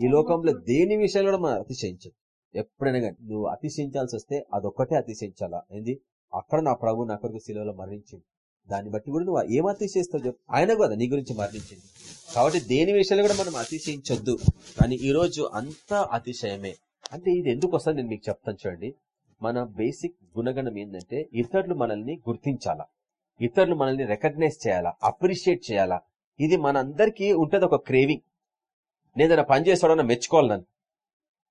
ఈ లోకంలో దేని విషయంలో కూడా మనం అతిశయించదు ఎప్పుడైనా కానీ నువ్వు అతిశయించాల్సి వస్తే అదొక్కటే అతిశయించాలా? ఏంది? అక్కడ నా ప్రభు నా కొరకు శిలలో మరణించింది దాన్ని బట్టి కూడా నువ్వు ఏం అతిశయిస్తావు చెప్పు. ఆయన కూడా నీ గురించి మరణించింది. కాబట్టి దేని విషయంలో కూడా మనం అతిశయించొద్దు. కానీ ఈ రోజు అంతా అతిశయమే. అంటే ఇది ఎందుకు వస్తుంది నేను మీకు చెప్తాను చూడండి. మన బేసిక్ గుణగణం ఏంటంటే ఇతరులు మనల్ని గుర్తించాలా? ఇతరులు మనల్ని రికగ్నైజ్ చేయాలా? అప్రిషియేట్ చేయాలా? ఇది మనందరికీ ఉంటది ఒక క్రేవింగ్. నేను ఏదైనా పని చేస్తాడో మెచ్చుకోవాలి నన్ను.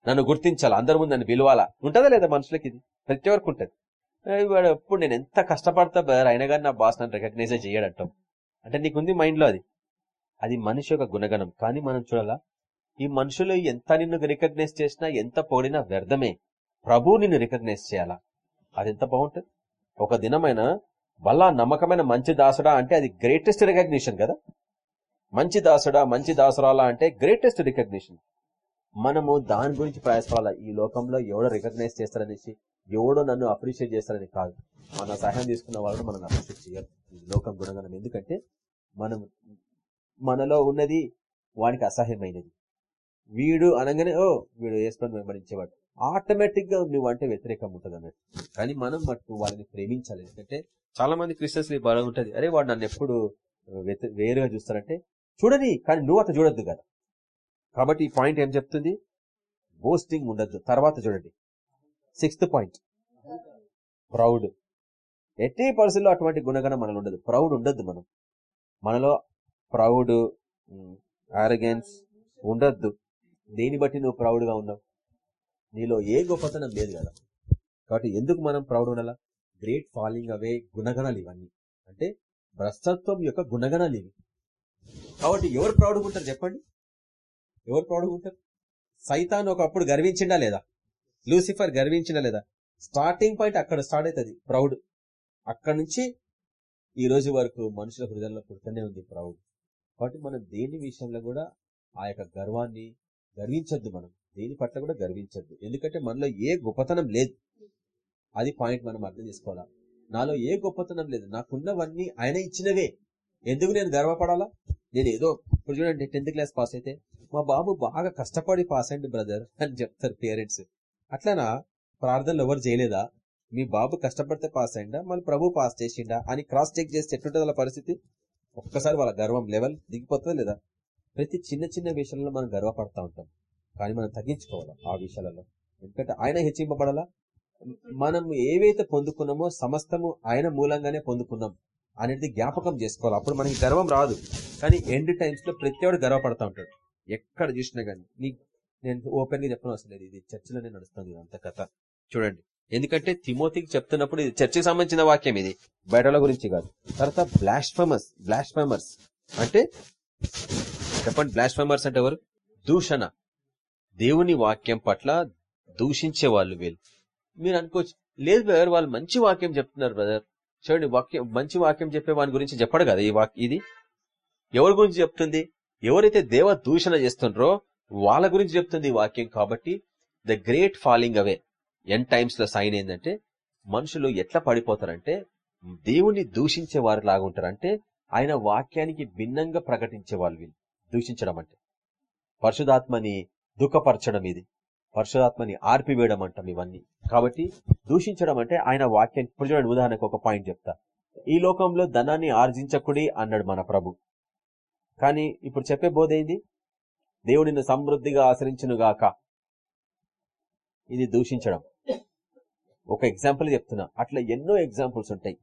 నన్ను గుర్తించాలా? అందరి ముందు నన్ను పిలవాలా? ఉంటదా లేదా మనుషులకి ఇది? ప్రతి వరకు ఉంటుంది. వాడు ఎప్పుడు నేను ఎంత కష్టపడతా బ్రదర్ అయినా కానీ నా బాస్ నన్ను రికగ్నైజ్ చేయడంటాం. అంటే నీకుంది మైండ్లో అది. అది మనిషి యొక్క గుణగణం. కానీ మనం చూడాలా ఈ మనుషులు ఎంత నిన్ను రికగ్నైజ్ చేసినా ఎంత పొగిడినా వ్యర్థమే. ప్రభు నిన్ను రికగ్నైజ్ చేయాలా? అది ఎంత బాగుంటుంది? ఒక దినమైన బలా నమ్మకమైన మంచి దాసుడా అంటే అది గ్రేటెస్ట్ రికగ్నిషన్ కదా. మంచి దాసుడా మంచి దాసురాలా అంటే గ్రేటెస్ట్ రికగ్నిషన్ మనము దాని గురించి ప్రయాసపడాలా? ఈ లోకంలో ఎవడో రికగ్నైజ్ చేస్తారనేసి ఎవడో నన్ను అప్రిషియేట్ చేస్తారని కాదు. మన సహాయం తీసుకున్న వాళ్ళు మనం అప్రిషియేట్ చేయాలి లోకం గుణగణం. ఎందుకంటే మనం మనలో ఉన్నది వానికి అసహ్యమైనది. వీడు అనగానే ఓ వీడు వేసుకొని వెంబడించేవాడు. ఆటోమేటిక్గా నువ్వు అంటే వ్యతిరేకం ఉంటుంది అన్నట్టు కానీ మనం మట్టు వాళ్ళని ప్రేమించాలి. ఎందుకంటే చాలా మంది క్రిస్టియన్స్ బాగా ఉంటుంది. అరే వాడు నన్ను ఎప్పుడు వేరుగా చూస్తారంటే చూడని కానీ నువ్వు అట్లా చూడొద్దు కదా. కాబట్టి ఈ పాయింట్ ఏం చెప్తుంది? బోస్టింగ్ ఉండద్దు. తర్వాత చూడండి. Sixth point. ప్రౌడ్. ఎట్టి పరిస్థితుల్లో అటువంటి గుణగణం మనలో ఉండదు. ప్రౌడ్ ఉండద్దు మనం. మనలో ప్రౌడ్ ఆరగెన్స్ ఉండద్దు. దేని బట్టి నువ్వు ప్రౌడ్గా ఉన్నావు. నీలో ఏ గొప్పతనం లేదు కదా. కాబట్టి ఎందుకు మనం ప్రౌడ్ ఉండాలా? గ్రేట్ ఫాలింగ్ అవే గుణగణాలు ఇవన్నీ. అంటే భ్రష్టత్వం యొక్క గుణగణాలు ఇవి. కాబట్టి ఎవరు ప్రౌడ్గా ఉంటారు చెప్పండి? ఎవరు ప్రౌడ్గా ఉంటారు? సైతాన్ ఒకప్పుడు గర్వించిండా లేదా? లూసిఫర్ గర్వించిన లేదా? స్టార్టింగ్ పాయింట్ అక్కడ స్టార్ట్ అవుతుంది ప్రౌడ్. అక్కడ నుంచి ఈ రోజు వరకు మనుషుల హృదయంలో పుడుతూనే ఉంది ప్రౌడ్. కాబట్టి మనం దేని విషయంలో కూడా ఆ యొక్క గర్వాన్ని గర్వించద్దు మనం. దేని పట్ల కూడా గర్వించద్దు. ఎందుకంటే మనలో ఏ గొప్పతనం లేదు. అది పాయింట్ మనం అర్థం చేసుకోవాలా? నాలో ఏ గొప్పతనం లేదు. నాకున్నవన్నీ ఆయన ఇచ్చినవే. ఎందుకు నేను గర్వపడాలా? నేను ఏదో ఇప్పుడు చూడండి టెన్త్ క్లాస్ పాస్ అయితే మా బాబు బాగా కష్టపడి పాస్ అయింది బ్రదర్ అని చెప్తారు పేరెంట్స్. అట్లనా? ప్రార్థనలు ఎవరు చేయలేదా? మీ బాబు కష్టపడితే పాస్ అయిందా మళ్ళీ ప్రభు పాస్ చేసిండా? అని క్రాస్ చెక్ చేస్తే ఎట్లుంటుంది వాళ్ళ పరిస్థితి? ఒక్కసారి వాళ్ళ గర్వం లెవెల్ దిగిపోతుందా లేదా? ప్రతి చిన్న చిన్న విషయంలో మనం గర్వపడతా ఉంటాం. కానీ మనం తగ్గించుకోవాలి ఆ విషయాలలో? ఎందుకంటే ఆయన హెచ్చింపబడాలా? మనం ఏవైతే పొందుకున్నామో సమస్తము ఆయన మూలంగానే పొందుకున్నాం అనేది జ్ఞాపకం చేసుకోవాలి. అప్పుడు మనకి గర్వం రాదు. కానీ ఎండ్ టైమ్స్లో ప్రతి ఒక్కడు గర్వపడతా ఉంటాడు. ఎక్కడ చూసినా కానీ. నీ నేను ఓపెన్గా చెప్పడం అవసరం లేదు ఇది చర్చిలోనే నడుస్తుంది అంత కథ. చూడండి. ఎందుకంటే తిమోతికి చెప్తున్నప్పుడు ఇది చర్చికి సంబంధించిన వాక్యం ఇది. బయటల గురించి కాదు. తర్వాత బ్లాష్ఫమర్స్ బ్లాష్ఫమర్స్ అంటే చెప్పండి బ్లాష్ఫమర్స్ అంటే ఎవరు? దూషణ. దేవుని వాక్యం పట్ల దూషించే వాళ్ళు వీళ్ళు. మీరు అనుకోవచ్చు లేదు బ్రదర్ వాళ్ళు మంచి వాక్యం చెప్తున్నారు బ్రదర్. చూడండి వాక్యం మంచి వాక్యం చెప్పే వాని గురించి చెప్పడు కదా ఈ వాక్ ఇది? ఎవరి గురించి చెప్తుంది? ఎవరైతే దేవ దూషణ చేస్తుండ్రో వాళ్ళ గురించి చెప్తుంది వాక్యం కాబట్టి the great falling away. End టైమ్స్లో సైన్ ఏంటంటే మనుషులు ఎట్లా పడిపోతారంటే దేవుణ్ణి దూషించే వారు లాగా అంటే ఆయన వాక్యానికి భిన్నంగా ప్రకటించే వాళ్ళు వీళ్ళు. దూషించడం అంటే. పరిశుధాత్మని దుఃఖపరచడం ఇది. పరిశుధాత్మని ఆర్పివేయడం అంటాం ఇవన్నీ. కాబట్టి దూషించడం అంటే ఆయన వాక్యాన్ని ఇప్పుడు చూడండి ఉదాహరణకు ఒక పాయింట్ చెప్తా. ఈ లోకంలో ధనాన్ని ఆర్జించకుడి అన్నాడు మన ప్రభు. కానీ ఇప్పుడు చెప్పే బోధ ఏంది? దేవుడిని సమృద్ధిగా ఆశ్రయించునుగాక. గాక ఇది దూషించడం. ఒక ఎగ్జాంపుల్ చెప్తున్నా. అట్లా ఎన్నో ఎగ్జాంపుల్స్ ఉంటాయి.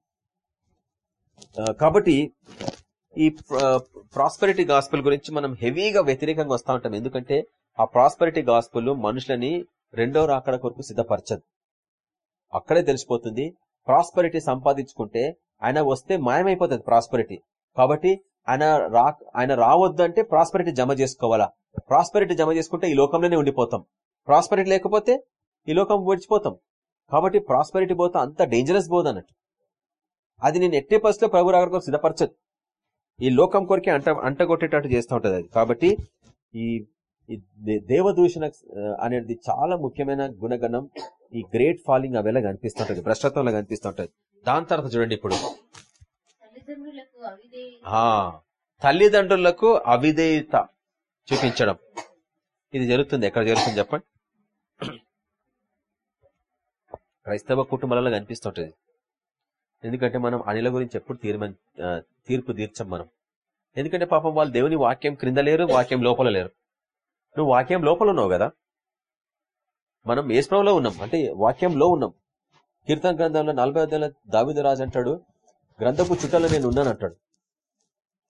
కాబట్టి ఈ ప్రాస్పరిటీ గాస్పుల్ గురించి మనం హెవీగా వ్యతిరేకంగా వస్తూ ఉంటాం. ఎందుకంటే ఆ ప్రాస్పెరిటీ గాస్పుల్ మనుషులని రెండో రాకడ కొరకు సిద్ధపరచదు. అక్కడే తెలిసిపోతుంది. ప్రాస్పెరిటీ సంపాదించుకుంటే ఆయన వస్తే మాయమైపోతుంది ప్రాస్పెరిటీ కాబట్టి ఆయన రా ఆయన రావద్దు అంటే ప్రాస్పరిటీ జమ చేసుకోవాలా? ప్రాస్పెరిటీ జమ చేసుకుంటే ఈ లోకంలోనే ఉండిపోతాం. ప్రాస్పెరిటీ లేకపోతే ఈ లోకం విడిచిపోతాం. కాబట్టి ప్రాస్పెరిటీ పోతే అంత డేంజరస్ పోదు అన్నట్టు. అది నేను ఎట్టి పరిస్థితిలో ప్రభు రాకడ సిద్ధపరచదు ఈ లోకం కొరికే అంట అంటగొట్టేటట్టు చేస్తూ ఉంటది అది. కాబట్టి ఈ దేవదూషణ అనేది చాలా ముఖ్యమైన గుణగణం. ఈ గ్రేట్ ఫాలింగ్ అవేలా కనిపిస్తుంటది భ్రష్టత్వంలో కనిపిస్తుంటది దాని తర్వాత చూడండి ఇప్పుడు. తల్లిదండ్రులకు అవిధేయత. చూపించడం. ఇది జరుగుతుంది. ఎక్కడ జరుగుతుంది చెప్పండి. క్రైస్తవ కుటుంబాలలో కనిపిస్తుంటుంది. ఎందుకంటే మనం అనిల గురించి ఎప్పుడు తీర్మ తీర్పు తీర్చం మనం. ఎందుకంటే పాపం వాళ్ళు దేవుని వాక్యం క్రింద లేరు వాక్యం లోపల లేరు. నువ్వు వాక్యం లోపల ఉన్నావు కదా? మనం ఏసుప్రభులో ఉన్నాం. అంటే వాక్యంలో ఉన్నాం. కీర్తన గ్రంథంలో నలభై అధ్యాయుల దావిదరాజు అంటాడు గ్రంథపు చుట్టాలో నేను ఉన్నాను అంటాడు.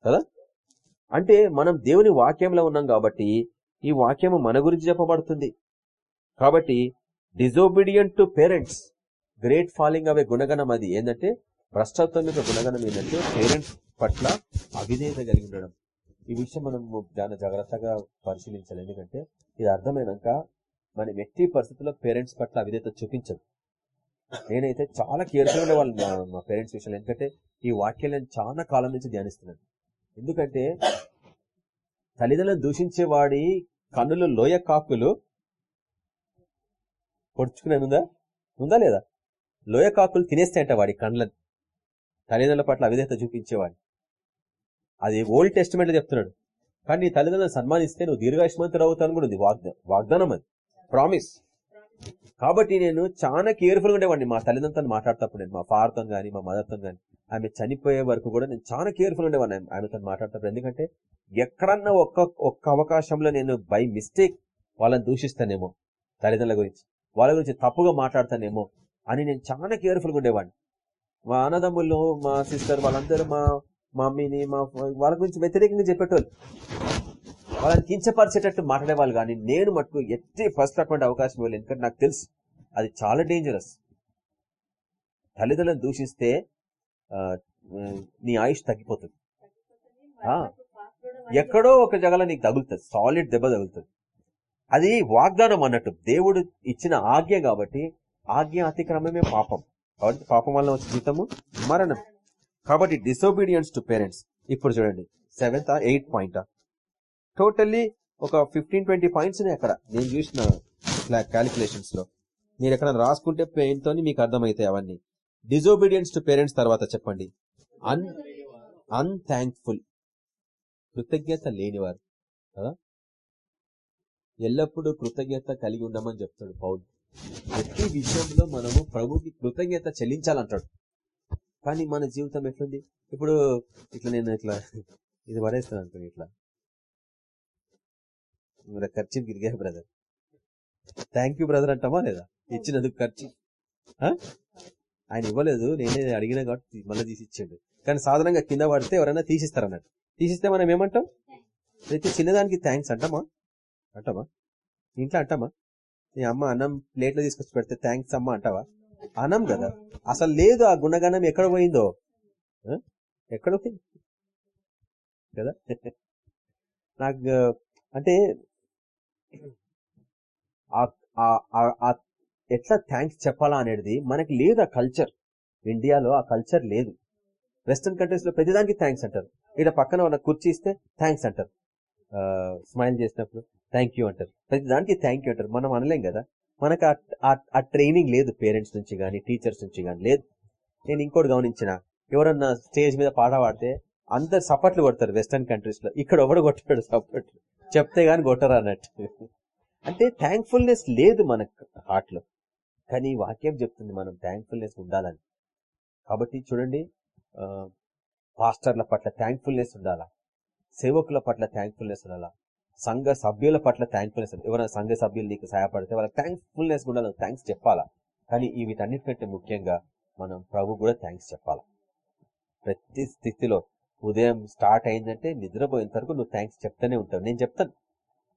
కదా? అంటే మనం దేవుని వాక్యంలో ఉన్నాం కాబట్టి ఈ వాక్యము మన గురించి చెప్పబడుతుంది. కాబట్టి disobedient to parents great falling away గుణగణం అది. ఏంటంటే భ్రష్టత్వం యొక్క గుణగణం ఏంటంటే పేరెంట్స్ పట్ల అవిధేయత కలిగి ఉండడం. ఈ విషయం మనం చాలా జాగ్రత్తగా పరిశీలించాలి. ఎందుకంటే ఇది అర్థమైనాక మనం ఎట్టి పరిస్థితుల్లో పేరెంట్స్ పట్ల అవిధేయత చూపించదు. నేనైతే చాలా కేర్ఫుల్ ఉండేవాళ్ళు మా- పేరెంట్స్ విషయంలో. ఎందుకంటే ఈ వాక్యాలను చాలా కాలం నుంచి ధ్యానిస్తున్నాను. ఎందుకంటే తల్లిదండ్రులను దూషించే వాడి కన్నులు లోయ కాకులు పొడుచుకునే ఉందా? లేదా? లోయ కాకులు తినేస్తాయంట వాడి కండ్లని తల్లిదండ్రుల పట్ల అవిధేత చూపించేవాడు. అది ఓల్డ్ టెస్ట్మెంట్ చెప్తున్నాడు. కానీ నీ తల్లిదండ్రులను సన్మానిస్తే నువ్వు దీర్ఘాయుష్మంతుడు అవుతాను కూడా ఉంది వాగ్దా వాగ్దానం అది. ప్రామిస్ కాబట్టి నేను చాలా కేర్ఫుల్గా ఉండేవాడిని మా తల్లిదండ్రులతో మాట్లాడేటప్పుడు. నేను మా ఫాదర్తో కానీ మా మదర్తో కానీ ఆమె చనిపోయే వరకు కూడా నేను చాలా కేర్ఫుల్ ఉండేవాడిని. ఆమెతో మాట్లాడతాను ఎందుకంటే ఎక్కడన్నా ఒక్క ఒక్క అవకాశంలో నేను బై మిస్టేక్ వాళ్ళని దూషిస్తానేమో తల్లిదండ్రుల గురించి వాళ్ళ గురించి తప్పుగా మాట్లాడతానేమో అని నేను చాలా కేర్ఫుల్గా ఉండేవాడిని. మా అన్నదమ్ములు మా సిస్టర్ వాళ్ళందరూ మా మమ్మీని మా వాళ్ళ గురించి వ్యతిరేకంగా చెప్పేటోళ్ళు. వాళ్ళని కించపరిచేటట్టు మాట్లాడేవాళ్ళు కానీ నేను మటుకు ఎట్టి ఫస్ట్ అటువంటి అవకాశం ఇవ్వలేదు. ఎందుకంటే నాకు తెలుసు అది చాలా డేంజరస్ తల్లిదండ్రులను దూషిస్తే నీ ఆయుష్ తగ్గిపోతుంది. ఎక్కడో ఒక జగల నీకు తగులుతుంది. సాలిడ్ దెబ్బ తగులుతుంది. అది వాగ్దానం అన్నట్టు. దేవుడు ఇచ్చిన ఆజ్ఞ కాబట్టి ఆజ్ఞ అతిక్రమమే పాపం. కాబట్టి పాపం వల్ల వచ్చే జీతము మరణం. కాబట్టి డిసోబీడియన్స్ టు పేరెంట్స్ ఇప్పుడు చూడండి. సెవెంత్ ఎయిట్ పాయింట్ టోటల్లీ ఒక ఫిఫ్టీన్ ట్వంటీ పాయింట్స్ అక్కడ. నేను చూసిన క్యాలిక్యులేషన్స్లో. మీరు ఎక్కడ రాసుకుంటే పెయిన్ తోని మీకు అర్థమవుతాయి అవన్నీ. డిజోబీడియన్స్ టు పేరెంట్స్ తర్వాత చెప్పండి. అన్ అన్థ్యాంక్ఫుల్ కృతజ్ఞత లేనివారు. ఎల్లప్పుడూ కృతజ్ఞత కలిగి ఉండమని చెప్తాడు పౌల్. ప్రతి విషయంలో మనము ప్రభుకి కృతజ్ఞత చెల్లించాలంటాడు. కానీ మన జీవితం ఎట్లుంది? ఇప్పుడు ఇట్లా నేను ఇట్లా ఇది పడేస్తాను అనుకోండి ఇట్లా. ఖర్చు గిరిగా బ్రదర్? థ్యాంక్ యూ బ్రదర్ అంటామా లేదా? ఇచ్చినందుకు ఖర్చు. ఆయన ఇవ్వలేదు నేనే అడిగినా కాబట్టి మళ్ళీ తీసిచ్చాడు. కానీ సాధారణంగా కింద పడితే ఎవరైనా తీసిస్తారు అన్నట్టు తీసిస్తే మనం ఏమంటాం? ప్రతి చిన్నదానికి థ్యాంక్స్ అంటామా? అంటామా? ఇంట్లో అంటామా? నీ అమ్మ అన్నం ప్లేట్లో తీసుకొచ్చి పెడితే థ్యాంక్స్ అమ్మ అంటావా? అనం కదా. అసలు లేదు ఆ గుణగణం ఎక్కడ పోయిందో. ఎక్కడ పోయింది? కదా? నాకు అంటే ఎట్లా థ్యాంక్స్ చెప్పాలా అనేది మనకి లేదు ఆ కల్చర్ ఇండియాలో ఆ కల్చర్ లేదు. వెస్టర్న్ కంట్రీస్లో ప్రతిదానికి థ్యాంక్స్ అంటారు. ఇక్కడ పక్కన ఉన్న కుర్చీ ఇస్తే థ్యాంక్స్ అంటారు. స్మైల్ చేసినప్పుడు థ్యాంక్ యూ అంటారు. ప్రతిదానికి థ్యాంక్ యూ అంటారు. మనం అనలేం కదా. మనకు ఆ- ట్రైనింగ్ లేదు పేరెంట్స్ నుంచి కానీ టీచర్స్ నుంచి కానీ లేదు. నేను ఇంకోటి గమనించిన ఎవరన్నా స్టేజ్ మీద పాట పాడితే అందరు సపట్లు కొడతారు వెస్టర్న్ కంట్రీస్లో. ఇక్కడ ఎవడు కొట్టాడు సపట్లు చెప్తే గాని కొట్టరు అన్నట్టు. అంటే థ్యాంక్ఫుల్నెస్ లేదు మన హార్ట్లో. కానీ ఈ వాక్యం చెప్తుంది మనం థ్యాంక్ఫుల్నెస్ ఉండాలని. కాబట్టి చూడండి పాస్టర్ల పట్ల థ్యాంక్ఫుల్నెస్ ఉండాలా? సేవకుల పట్ల థ్యాంక్ఫుల్నెస్ ఉండాలా? సంఘ సభ్యుల పట్ల థ్యాంక్ఫుల్నెస్ ఎవరైనా సంఘ సభ్యులు నీకు సహాయపడితే వాళ్ళకి థ్యాంక్ఫుల్నెస్ ఉండాలి థ్యాంక్స్ చెప్పాలా? కానీ ఈ వీటన్నిటికంటే ముఖ్యంగా మనం ప్రభు కూడా థ్యాంక్స్ చెప్పాలా? ప్రతి స్థితిలో ఉదయం స్టార్ట్ అయిందంటే నిద్రపోయేంత వరకు నువ్వు థ్యాంక్స్ చెప్తానే ఉంటావు. నేను చెప్తాను.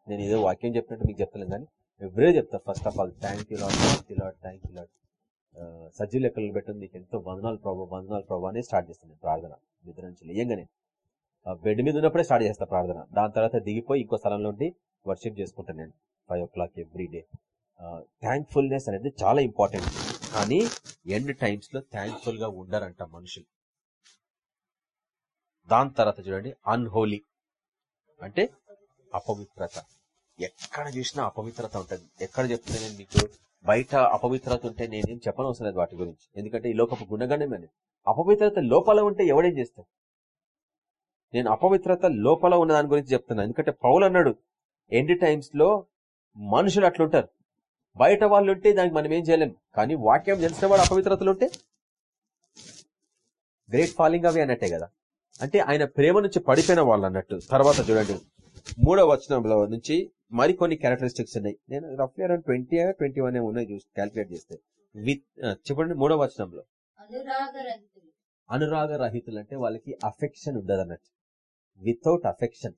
నేను ఏదో వాక్యం చెప్పినట్టు మీకు చెప్తలేను కానీ ఎవ్రీ చెప్తా. First of all thank you Lord thank you Lord thank you Lord Sajju లెక్కలు పెట్టింది నీకు ఎంతో వందనాలు ప్రభావ వందనాలు ప్రభావ అని స్టార్ట్ చేస్తాను ప్రార్థన. నిద్ర నుంచి లేయంగానే. బెడ్ మీద ఉన్నప్పుడే స్టార్ట్ చేస్తా ప్రార్థన. దాని తర్వాత దిగిపోయి ఇంకో స్థలంలో ఉండి వర్షిప్ చేసుకుంటాను నేను. Five o'clock every day thankfulness అనేది చాలా ఇంపార్టెంట్ కానీ ఎండ్ టైమ్స్లో థ్యాంక్ఫుల్గా ఉండరంట మనుషులు. దాని తర్వాత చూడండి అన్హోలీ అంటే అపవిత్రత. ఎక్కడ చూసినా అపవిత్రత ఉంటుంది. ఎక్కడ చెప్తున్నా నేను మీకు బయట అపవిత్రత ఉంటే నేనేం చెప్పనవసరం లేదు వాటి గురించి. ఎందుకంటే ఈ లోకపు గుణగణమే అపవిత్రత లోపల ఉంటే ఎవడేం చేస్తాడు? నేను అపవిత్రత లోపల ఉన్న దాని గురించి చెప్తున్నా. ఎందుకంటే పౌలు అన్నాడు ఎండ్ టైమ్స్లో మనుషులు అట్లుంటారు. బయట వాళ్ళు ఉంటే దానికి మనం ఏం చేయలేం. కానీ వాక్యం తెలిసిన వాడు అపవిత్రతలు ఉంటే గ్రేట్ ఫాలింగ్ అవి అన్నట్టే కదా. అంటే ఆయన ప్రేమ నుంచి పడిపోయిన వాళ్ళు అన్నట్టు. తర్వాత చూడండి. మూడో వచనంలో నుంచి మరికొన్ని క్యారెక్టరిస్టిక్స్ ఉన్నాయి. నేను రఫ్లీ అరౌండ్ ట్వంటీ ట్వంటీ వన్ ఉన్నాయి చూసి క్యాల్కులేట్ చేస్తే. విత్ చెప్పండి మూడో వచనంలో. అనురాగ రహితులు అంటే వాళ్ళకి అఫెక్షన్ ఉండదు అన్నట్టు వితౌట్ అఫెక్షన్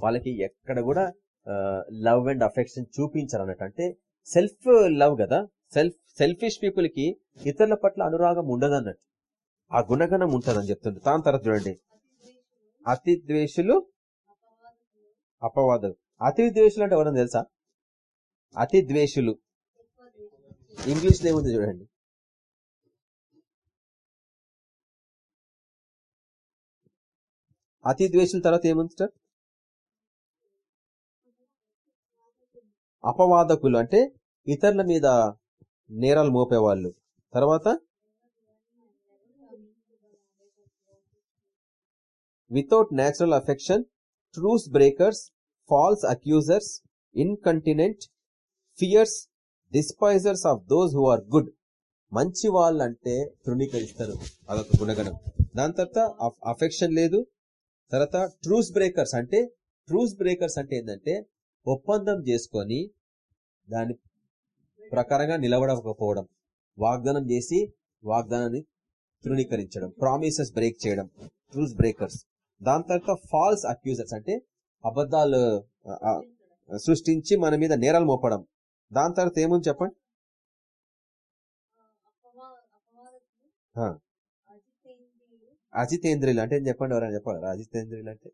వాళ్ళకి ఎక్కడ కూడా లవ్ అండ్ అఫెక్షన్ చూపించారు అన్నట్టు అంటే సెల్ఫ్ లవ్ కదా. సెల్ఫ్ సెల్ఫిష్ పీపుల్కి ఇతరుల పట్ల అనురాగం ఉండదు అన్నట్టు ఆ గుణగణం ఉంటదని చెప్తుంది దాని తర్వాత చూడండి. అతి ద్వేషులు అపవాదులు అతి ద్వేషులు అంటే ఎవరైనా తెలుసా? అతి ద్వేషులు. ఇంగ్లీష్ ఏముంది చూడండి. అతి ద్వేషుల తర్వాత ఏముంది సార్? అపవాదకులు అంటే ఇతరుల మీద నేరాలు మోపేవాళ్ళు. తర్వాత? Without natural affection truce breakers false accusers incontinent fierce despisers of those who are good మంచి వాళ్ళంటే తృణీకరిస్తారు. అదొక గుణగణం. దాని తర్వాత అఫెక్షన్ లేదు. తర్వాత ట్రూస్ బ్రేకర్స్ అంటే ట్రూస్ బ్రేకర్స్ అంటే ఏంటంటే ఒప్పందం చేసుకొని దాని ప్రకారంగా నిలబడకపోవడం. వాగ్దానం చేసి వాగ్దానాన్ని తృణీకరించడం. ప్రామిసెస్ బ్రేక్ చేయడం. ట్రూస్ బ్రేకర్స్ దాని తర్వాత ఫాల్స్ అక్యూజర్స్ అంటే అబద్ధాలు సృష్టించి మన మీద నేరాలు మోపడం. దాని తర్వాత ఏముంది చెప్పండి. అజితేంద్రియులు అంటే ఏం చెప్పండి ఎవరైనా చెప్పాలి అజితేంద్రియులు అంటే?